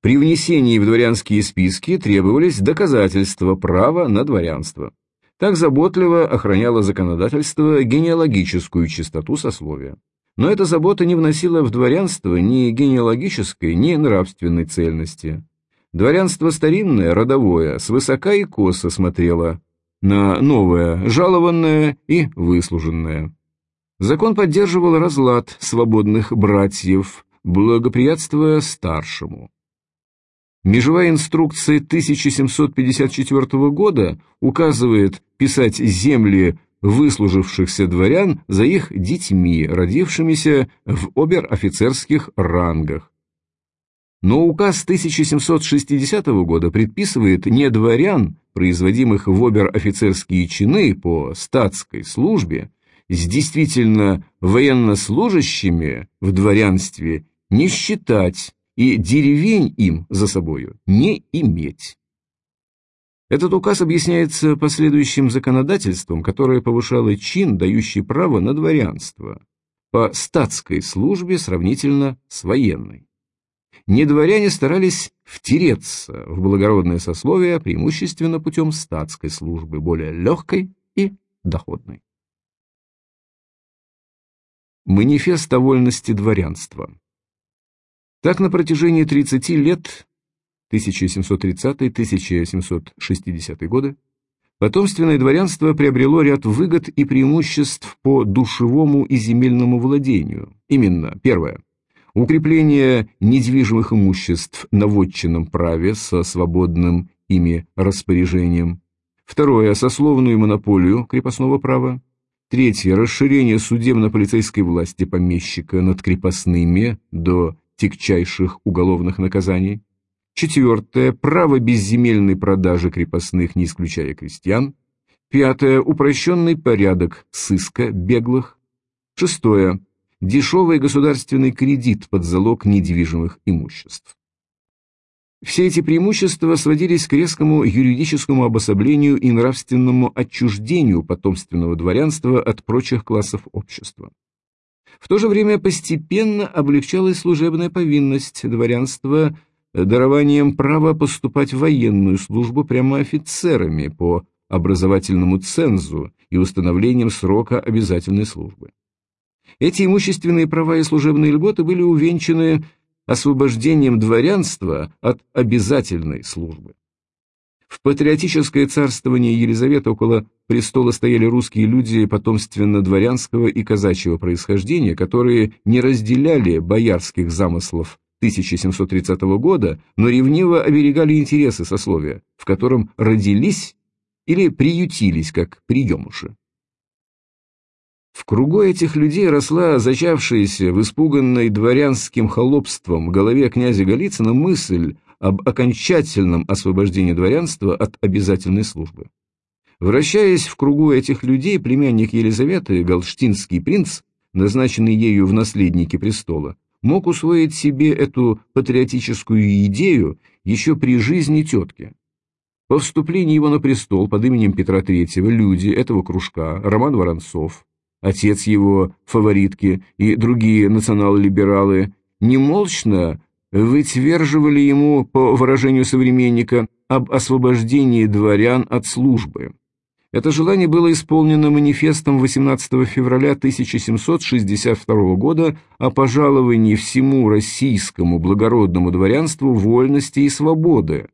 при внесении в дворянские списки требовались доказательства права на дворянство. Так заботливо охраняло законодательство генеалогическую чистоту сословия. Но эта забота не вносила в дворянство ни генеалогической, ни нравственной цельности. Дворянство старинное, родовое, свысока и косо смотрело на новое, жалованное и выслуженное. Закон поддерживал разлад свободных братьев, благоприятствуя старшему. Межевая инструкция 1754 года указывает писать земли выслужившихся дворян за их детьми, родившимися в обер-офицерских рангах. Но указ 1760 года предписывает не дворян, производимых в обер-офицерские чины по статской службе, с действительно военнослужащими в дворянстве не считать и деревень им за собою не иметь. Этот указ объясняется последующим законодательством, которое повышало чин, дающий право на дворянство, по статской службе сравнительно с военной. Недворяне старались втереться в благородное сословие преимущественно путем статской службы, более легкой и доходной. Манифест о вольности дворянства так на протяжении 30 лет, 1730-1760 годы, потомственное дворянство приобрело ряд выгод и преимуществ по душевому и земельному владению. Именно, первое, укрепление недвижимых имуществ на вотчинном праве со свободным ими распоряжением, второе, сословную монополию крепостного права, третье, расширение судебно-полицейской власти помещика над крепостными до тягчайших уголовных наказаний. Четвертое – право безземельной продажи крепостных, не исключая крестьян. Пятое – упрощенный порядок сыска беглых. Шестое – дешевый государственный кредит под залог недвижимых имуществ. Все эти преимущества сводились к резкому юридическому обособлению и нравственному отчуждению потомственного дворянства от прочих классов общества. В то же время постепенно облегчалась служебная повинность дворянства дарованием права поступать в военную службу прямо офицерами по образовательному цензу и установлением срока обязательной службы. Эти имущественные права и служебные льготы были увенчаны освобождением дворянства от обязательной службы. В патриотическое царствование Елизаветы около престола стояли русские люди потомственно-дворянского и казачьего происхождения, которые не разделяли боярских замыслов 1730 года, но ревниво оберегали интересы сословия, в котором родились или приютились как приемуши. В кругу этих людей росла зачавшаяся в испуганной дворянским холопством голове князя Голицына мысль об окончательном освобождении дворянства от обязательной службы. Вращаясь в кругу этих людей, племянник Елизаветы, галштинский принц, назначенный ею в наследники престола, мог усвоить себе эту патриотическую идею еще при жизни тетки. По вступлении его на престол под именем Петра III люди этого кружка, Роман Воронцов, отец его фаворитки и другие национал-либералы, немолчно вытверживали ему, по выражению современника, об освобождении дворян от службы. Это желание было исполнено манифестом 18 февраля 1762 года о пожаловании всему российскому благородному дворянству вольности и свободы.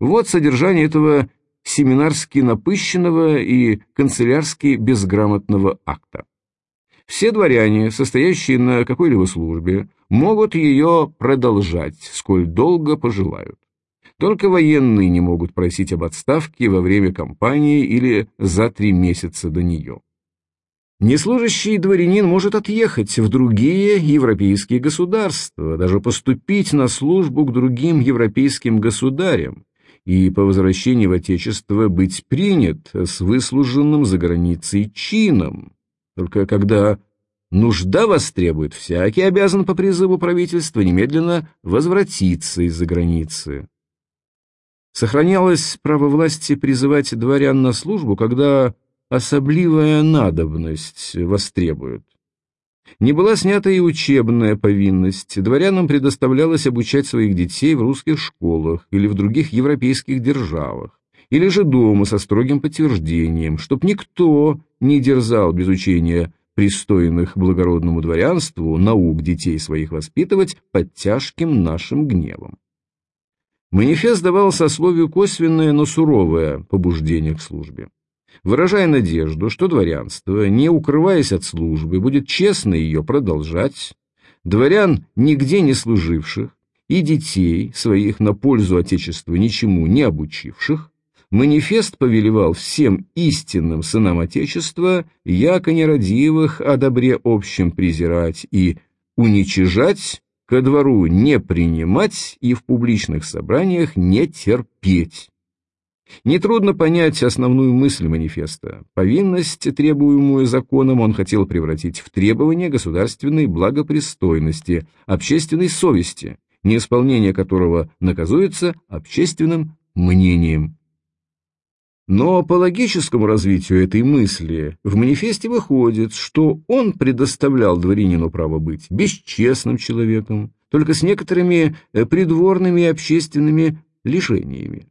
Вот содержание этого семинарски напыщенного и канцелярски безграмотного акта. Все дворяне, состоящие на какой-либо службе, могут ее продолжать, сколь долго пожелают. Только военные не могут просить об отставке во время кампании или за три месяца до нее. Неслужащий дворянин может отъехать в другие европейские государства, даже поступить на службу к другим европейским государям, и по возвращении в Отечество быть принят с выслуженным за границей чином. Только когда нужда вас требует, всякий обязан по призыву правительства немедленно возвратиться из-за границы. Сохранялось право власти призывать дворян на службу, когда особливая надобность востребует. Не была снята и учебная повинность. Дворянам предоставлялось обучать своих детей в русских школах или в других европейских державах, или же дома со строгим подтверждением, чтоб никто не дерзал без учения пристойных благородному дворянству наук детей своих воспитывать под тяжким нашим гневом. Манифест давал сословию косвенное, но суровое побуждение к службе выражая надежду, что дворянство, не укрываясь от службы, будет честно ее продолжать, дворян, нигде не служивших, и детей своих на пользу Отечеству ничему не обучивших, манифест повелевал всем истинным сынам Отечества, яко нерадивых о добре общем презирать и уничижать, ко двору не принимать и в публичных собраниях не терпеть Нетрудно понять основную мысль манифеста. Повинность, требуемую законом, он хотел превратить в требование государственной благопристойности, общественной совести, неисполнение которого наказуется общественным мнением. Но по логическому развитию этой мысли в манифесте выходит, что он предоставлял дворянину право быть бесчестным человеком, только с некоторыми придворными и общественными лишениями.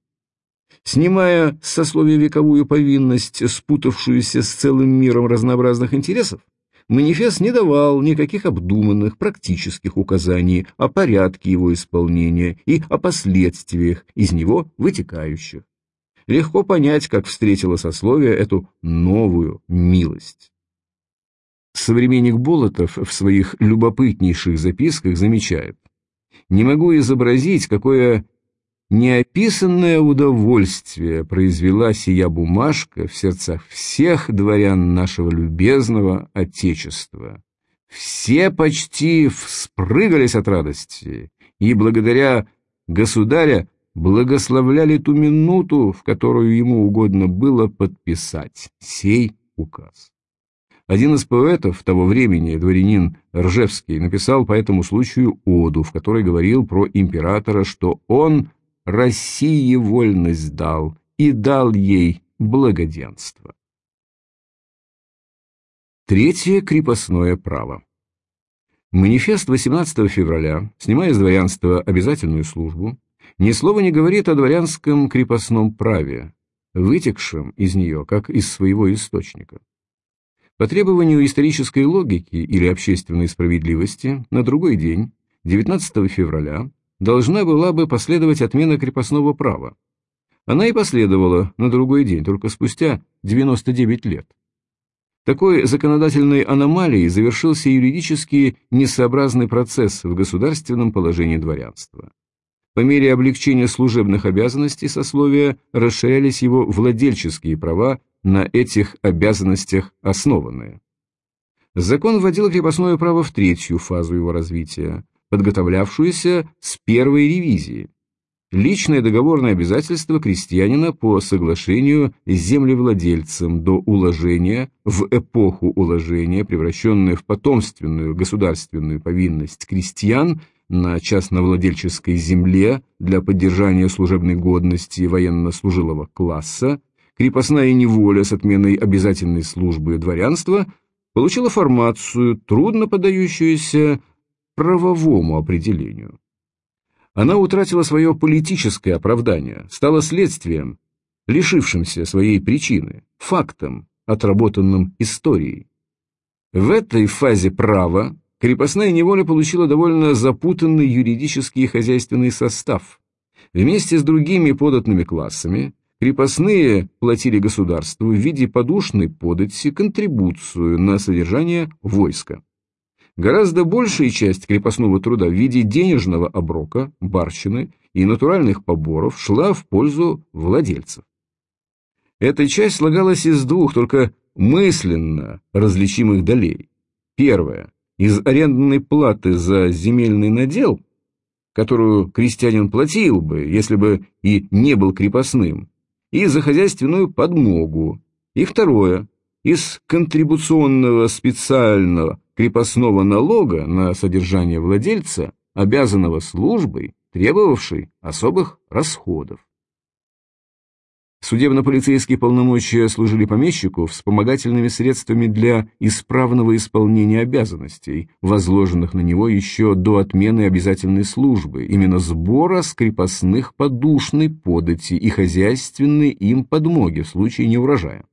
Снимая с сословия вековую повинность, спутавшуюся с целым миром разнообразных интересов, манифест не давал никаких обдуманных практических указаний о порядке его исполнения и о последствиях из него вытекающих. Легко понять, как встретило сословие эту новую милость. Современник Болотов в своих любопытнейших записках замечает «Не могу изобразить, какое Неописанное удовольствие произвела сия бумажка в сердцах всех дворян нашего любезного Отечества. Все почти вспрыгались от радости и благодаря государя благословляли ту минуту, в которую ему угодно было подписать сей указ. Один из поэтов того времени, дворянин Ржевский, написал по этому случаю оду, в которой говорил про императора, что он России вольность дал и дал ей благоденство. Третье крепостное право. Манифест 18 февраля, снимая с дворянства обязательную службу, ни слова не говорит о дворянском крепостном праве, вытекшем из нее, как из своего источника. По требованию исторической логики или общественной справедливости, на другой день 19 февраля должна была бы последовать отмена крепостного права. Она и последовала на другой день, только спустя 99 лет. Такой законодательной аномалией завершился юридически несообразный процесс в государственном положении дворянства. По мере облегчения служебных обязанностей сословия расширялись его владельческие права на этих обязанностях основанные. Закон вводил крепостное право в третью фазу его развития, подготовлявшуюся с первой ревизии. Личное договорное обязательство крестьянина по соглашению с землевладельцем до уложения в эпоху уложения, превращенное в потомственную государственную повинность крестьян на частновладельческой земле для поддержания служебной годности военнослужилого класса, крепостная неволя с отменой обязательной службы дворянства получила формацию, трудно поддающуюся правовому определению. Она утратила свое политическое оправдание, стала следствием, лишившимся своей причины, фактом, отработанным историей. В этой фазе права крепостная неволя получила довольно запутанный юридический и хозяйственный состав. Вместе с другими податными классами крепостные платили государству в виде подушной подати контрибуцию на содержание войска. Гораздо большая часть крепостного труда в виде денежного оброка, барщины и натуральных поборов шла в пользу владельцев. Эта часть слагалась из двух, только мысленно различимых долей. Первая – из арендной платы за земельный надел, которую крестьянин платил бы, если бы и не был крепостным, и за хозяйственную подмогу. И второе – из контрибуционного специального крепостного налога на содержание владельца, обязанного службой, требовавшей особых расходов. Судебно-полицейские полномочия служили помещику вспомогательными средствами для исправного исполнения обязанностей, возложенных на него еще до отмены обязательной службы, именно сбора с крепостных подушной подати и хозяйственной им подмоги в случае неурожая.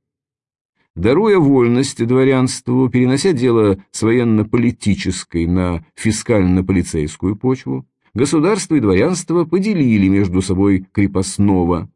Даруя вольность дворянству, перенося дело с военно-политической на фискально-полицейскую почву, государство и дворянство поделили между собой крепостного.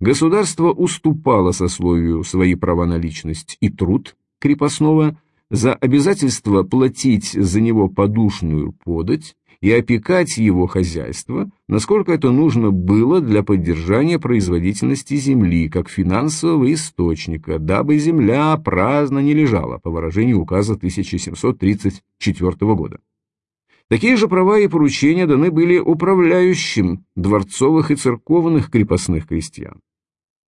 Государство уступало сословию свои права на личность и труд крепостного за обязательство платить за него подушную подать и опекать его хозяйство, насколько это нужно было для поддержания производительности земли как финансового источника, дабы земля праздно не лежала, по выражению указа 1734 года. Такие же права и поручения даны были управляющим дворцовых и церковных крепостных крестьян.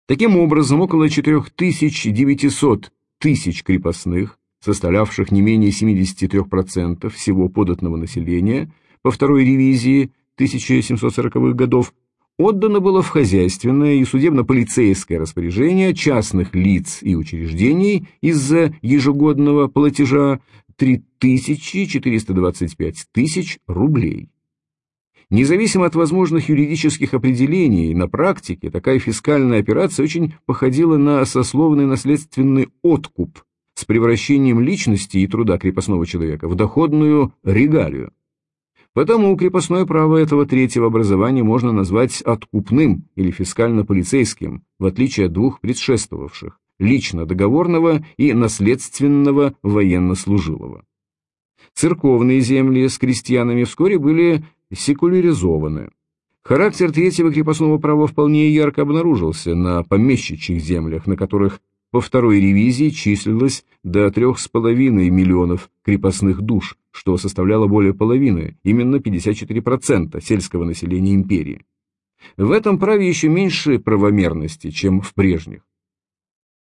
Таким образом, около 4900 тысяч крепостных, составлявших не менее 73% всего податного населения, по второй ревизии 1740-х годов отдано было в хозяйственное и судебно-полицейское распоряжение частных лиц и учреждений из-за ежегодного платежа 3425 тысяч рублей. Независимо от возможных юридических определений, на практике такая фискальная операция очень походила на сословный наследственный откуп с превращением личности и труда крепостного человека в доходную регалию. Потому крепостное право этого третьего образования можно назвать откупным или фискально-полицейским, в отличие от двух предшествовавших – лично-договорного и наследственного военнослужилого. Церковные земли с крестьянами вскоре были секуляризованы. Характер третьего крепостного права вполне ярко обнаружился на помещичьих землях, на которых по второй ревизии числилось до 3,5 миллионов крепостных душ, что составляло более половины, именно 54% сельского населения империи. В этом праве еще меньше правомерности, чем в прежних.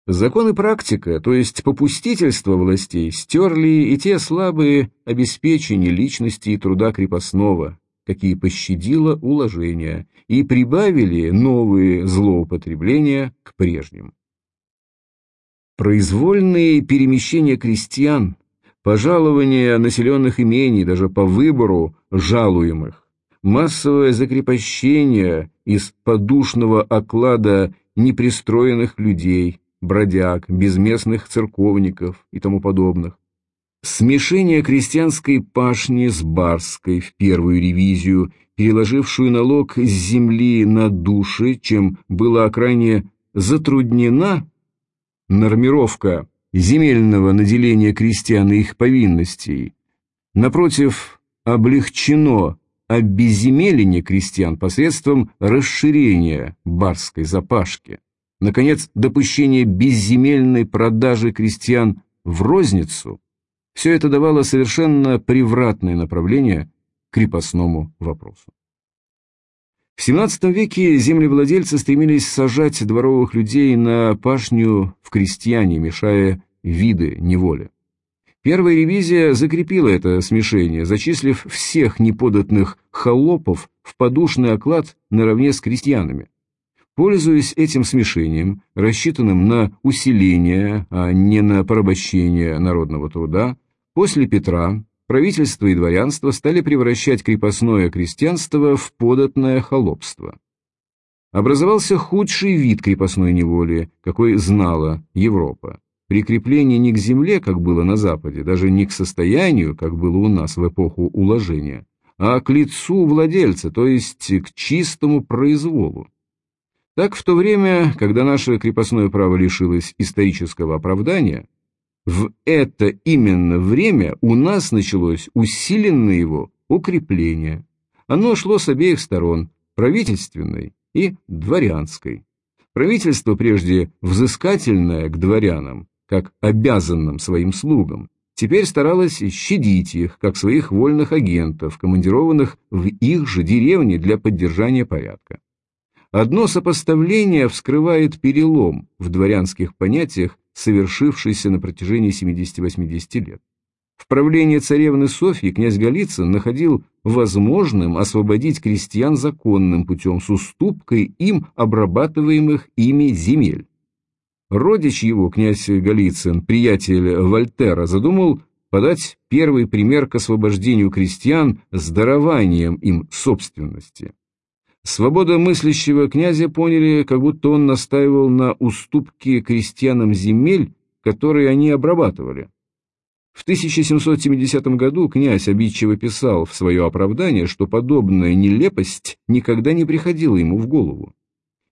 Закон и практика, то есть попустительство властей, стерли и те слабые обеспечения личности и труда крепостного, какие пощадило уложение, и прибавили новые злоупотребления к прежним. Произвольные перемещения крестьян, пожалование населенных имений даже по выбору жалуемых, массовое закрепощение из подушного оклада непристроенных людей, бродяг, безместных церковников и тому подобных, Смешение крестьянской пашни с барской в первую ревизию, переложившую налог с земли на души, чем была крайне затруднена нормировка земельного наделения крестьян и их повинностей, напротив, облегчено обезземеление крестьян посредством расширения барской запашки. Наконец, допущение безземельной продажи крестьян в розницу – все это давало совершенно превратное направление крепостному вопросу. В XVII веке землевладельцы стремились сажать дворовых людей на пашню в крестьяне, мешая виды неволи. Первая ревизия закрепила это смешение, зачислив всех неподатных холопов в подушный оклад наравне с крестьянами. Пользуясь этим смешением, рассчитанным на усиление, а не на порабощение народного труда, после Петра правительство и дворянство стали превращать крепостное крестьянство в податное холопство. Образовался худший вид крепостной неволи, какой знала Европа. Прикрепление не к земле, как было на Западе, даже не к состоянию, как было у нас в эпоху уложения, а к лицу владельца, то есть к чистому произволу. Так в то время, когда наше крепостное право лишилось исторического оправдания, в это именно время у нас началось усиленное его укрепление. Оно шло с обеих сторон, правительственной и дворянской. Правительство прежде взыскательное к дворянам, как обязанным своим слугам, теперь старалась щадить их, как своих вольных агентов, командированных в их же деревне для поддержания порядка. Одно сопоставление вскрывает перелом в дворянских понятиях, совершившийся на протяжении 70-80 лет. В правлении царевны Софьи князь Голицын находил возможным освободить крестьян законным путем с уступкой им обрабатываемых ими земель. Родич его, князь Голицын, приятель Вольтера, задумал подать первый пример к освобождению крестьян с дарованием им собственности. Свобода мыслящего князя поняли, как будто он настаивал на уступке крестьянам земель, которые они обрабатывали. В 1770 году князь обидчиво писал в свое оправдание, что подобная нелепость никогда не приходила ему в голову.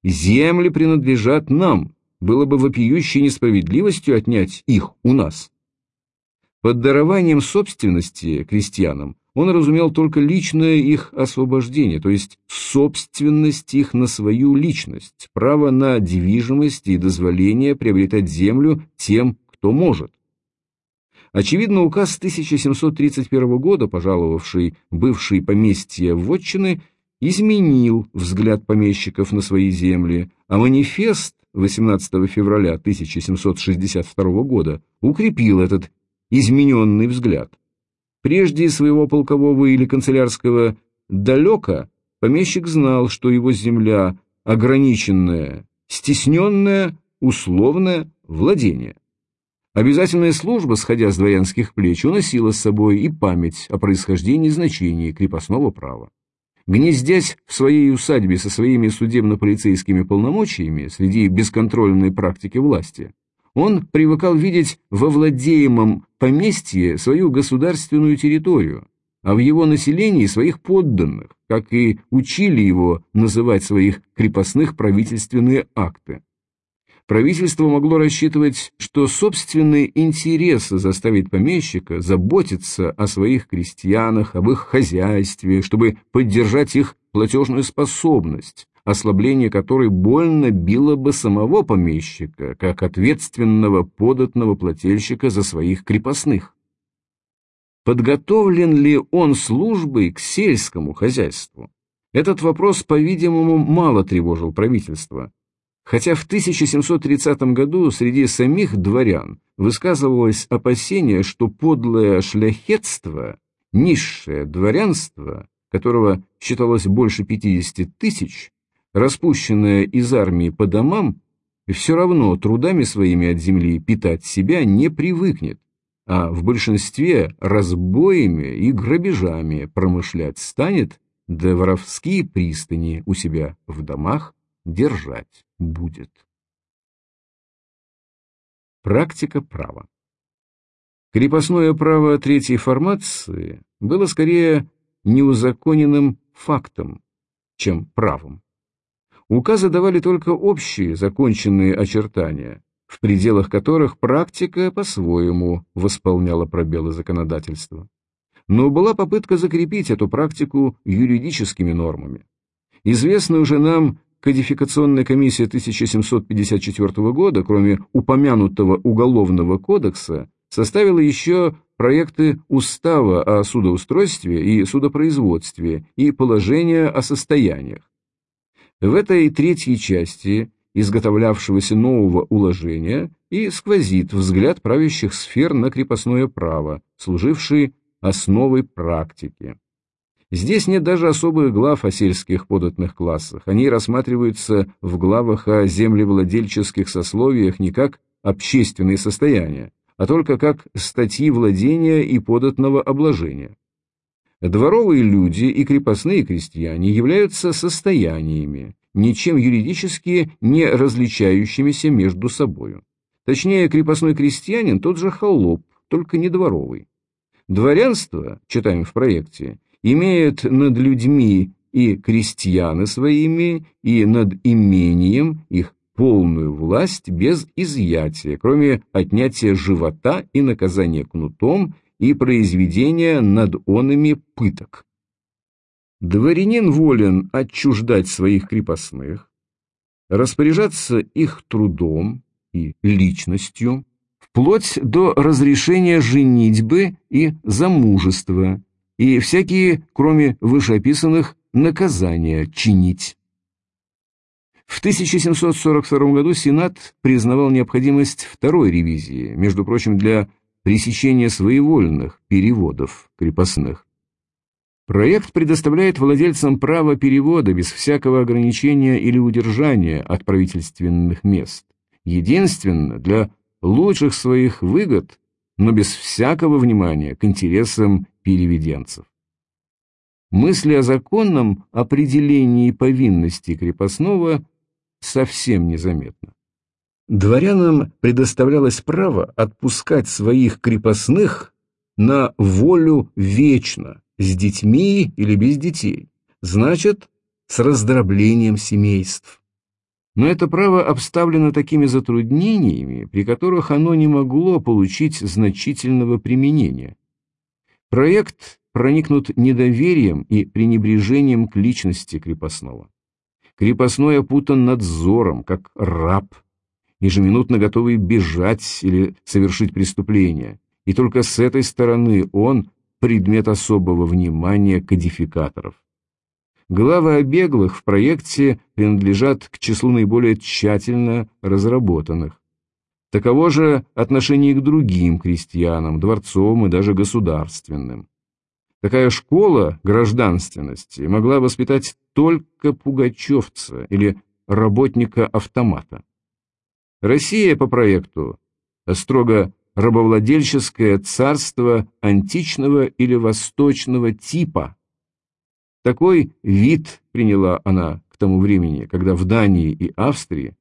«Земли принадлежат нам, было бы вопиющей несправедливостью отнять их у нас. Под дарованием собственности крестьянам он разумел только личное их освобождение, то есть собственность их на свою личность, право на движимость и дозволение приобретать землю тем, кто может. Очевидно, указ 1731 года, пожаловавший бывшие поместья вотчины, изменил взгляд помещиков на свои земли, а манифест 18 февраля 1762 года укрепил этот измененный взгляд. Прежде своего полкового или канцелярского далека помещик знал, что его земля ограниченная, стесненное, условное владение. Обязательная служба, сходя с дворянских плеч, уносила с собой и память о происхождении и значении крепостного права. Гнездясь в своей усадьбе со своими судебно-полицейскими полномочиями среди бесконтрольной практики власти, он привыкал видеть во владеемом поместье свою государственную территорию, а в его населении своих подданных, как и учили его называть своих крепостных правительственные акты. Правительство могло рассчитывать, что собственные интересы заставит помещика заботиться о своих крестьянах, об их хозяйстве, чтобы поддержать их платежную способность, ослабление которой больно било бы самого помещика, как ответственного податного плательщика за своих крепостных. Подготовлен ли он службой к сельскому хозяйству? Этот вопрос, по-видимому, мало тревожил правительство, хотя в 1730 году среди самих дворян высказывалось опасение, что подлое шляхетство, низшее дворянство, которого считалось больше 50 тысяч, распущенное из армии по домам, все равно трудами своими от земли питать себя не привыкнет, а в большинстве разбоями и грабежами промышлять станет, да воровские пристани у себя в домах держать будет. Практика права Крепостное право третьей формации было скорее неузаконенным фактом, чем правом. Указы давали только общие законченные очертания, в пределах которых практика по-своему восполняла пробелы законодательства. Но была попытка закрепить эту практику юридическими нормами. Известная уже нам кодификационная комиссия 1754 года, кроме упомянутого Уголовного кодекса, составила еще проекты Устава о судоустройстве и судопроизводстве и положения о состояниях. В этой третьей части изготовлявшегося нового уложения и сквозит взгляд правящих сфер на крепостное право, служивший основой практики. Здесь нет даже особых глав о сельских податных классах. Они рассматриваются в главах о землевладельческих сословиях не как общественные состояния, а только как статьи владения и податного обложения. Дворовые люди и крепостные крестьяне являются состояниями, ничем юридически не различающимися между собою. Точнее, крепостной крестьянин тот же холоп, только не дворовый. Дворянство, читаем в проекте, имеет над людьми и крестьяны своими, и над имением их полную власть без изъятия, кроме отнятия живота и наказания кнутом и произведения над онами пыток. Дворянин волен отчуждать своих крепостных, распоряжаться их трудом и личностью, вплоть до разрешения женитьбы и замужества, и всякие, кроме вышеописанных, наказания чинить. В 1742 году Сенат признавал необходимость второй ревизии, между прочим, для пресечения своевольных переводов крепостных. Проект предоставляет владельцам право перевода без всякого ограничения или удержания от правительственных мест, единственно для лучших своих выгод, но без всякого внимания к интересам переведенцев. Мысли о законном определении повинности крепостного совсем незаметно. Дворянам предоставлялось право отпускать своих крепостных на волю вечно, с детьми или без детей, значит, с раздроблением семейств. Но это право обставлено такими затруднениями, при которых оно не могло получить значительного применения. Проект проникнут недоверием и пренебрежением к личности крепостного. Крепостной опутан надзором, как раб, ежеминутно готовый бежать или совершить преступление, и только с этой стороны он предмет особого внимания кодификаторов. Главы о беглых в проекте принадлежат к числу наиболее тщательно разработанных. Таково же отношение к другим крестьянам, дворцовым и даже государственным. Такая школа гражданственности могла воспитать только пугачевца или работника автомата. Россия по проекту строго рабовладельческое царство античного или восточного типа. Такой вид приняла она к тому времени, когда в Дании и Австрии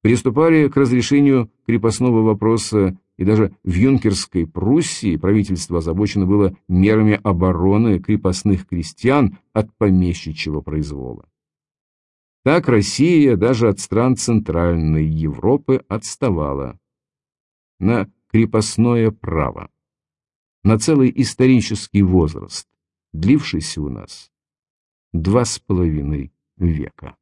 приступали к разрешению крепостного вопроса и даже в юнкерской Пруссии правительство озабочено было мерами обороны крепостных крестьян от помещичьего произвола. Так Россия даже от стран Центральной Европы отставала. На крепостное право. На целый исторический возраст, длившийся у нас два с половиной века.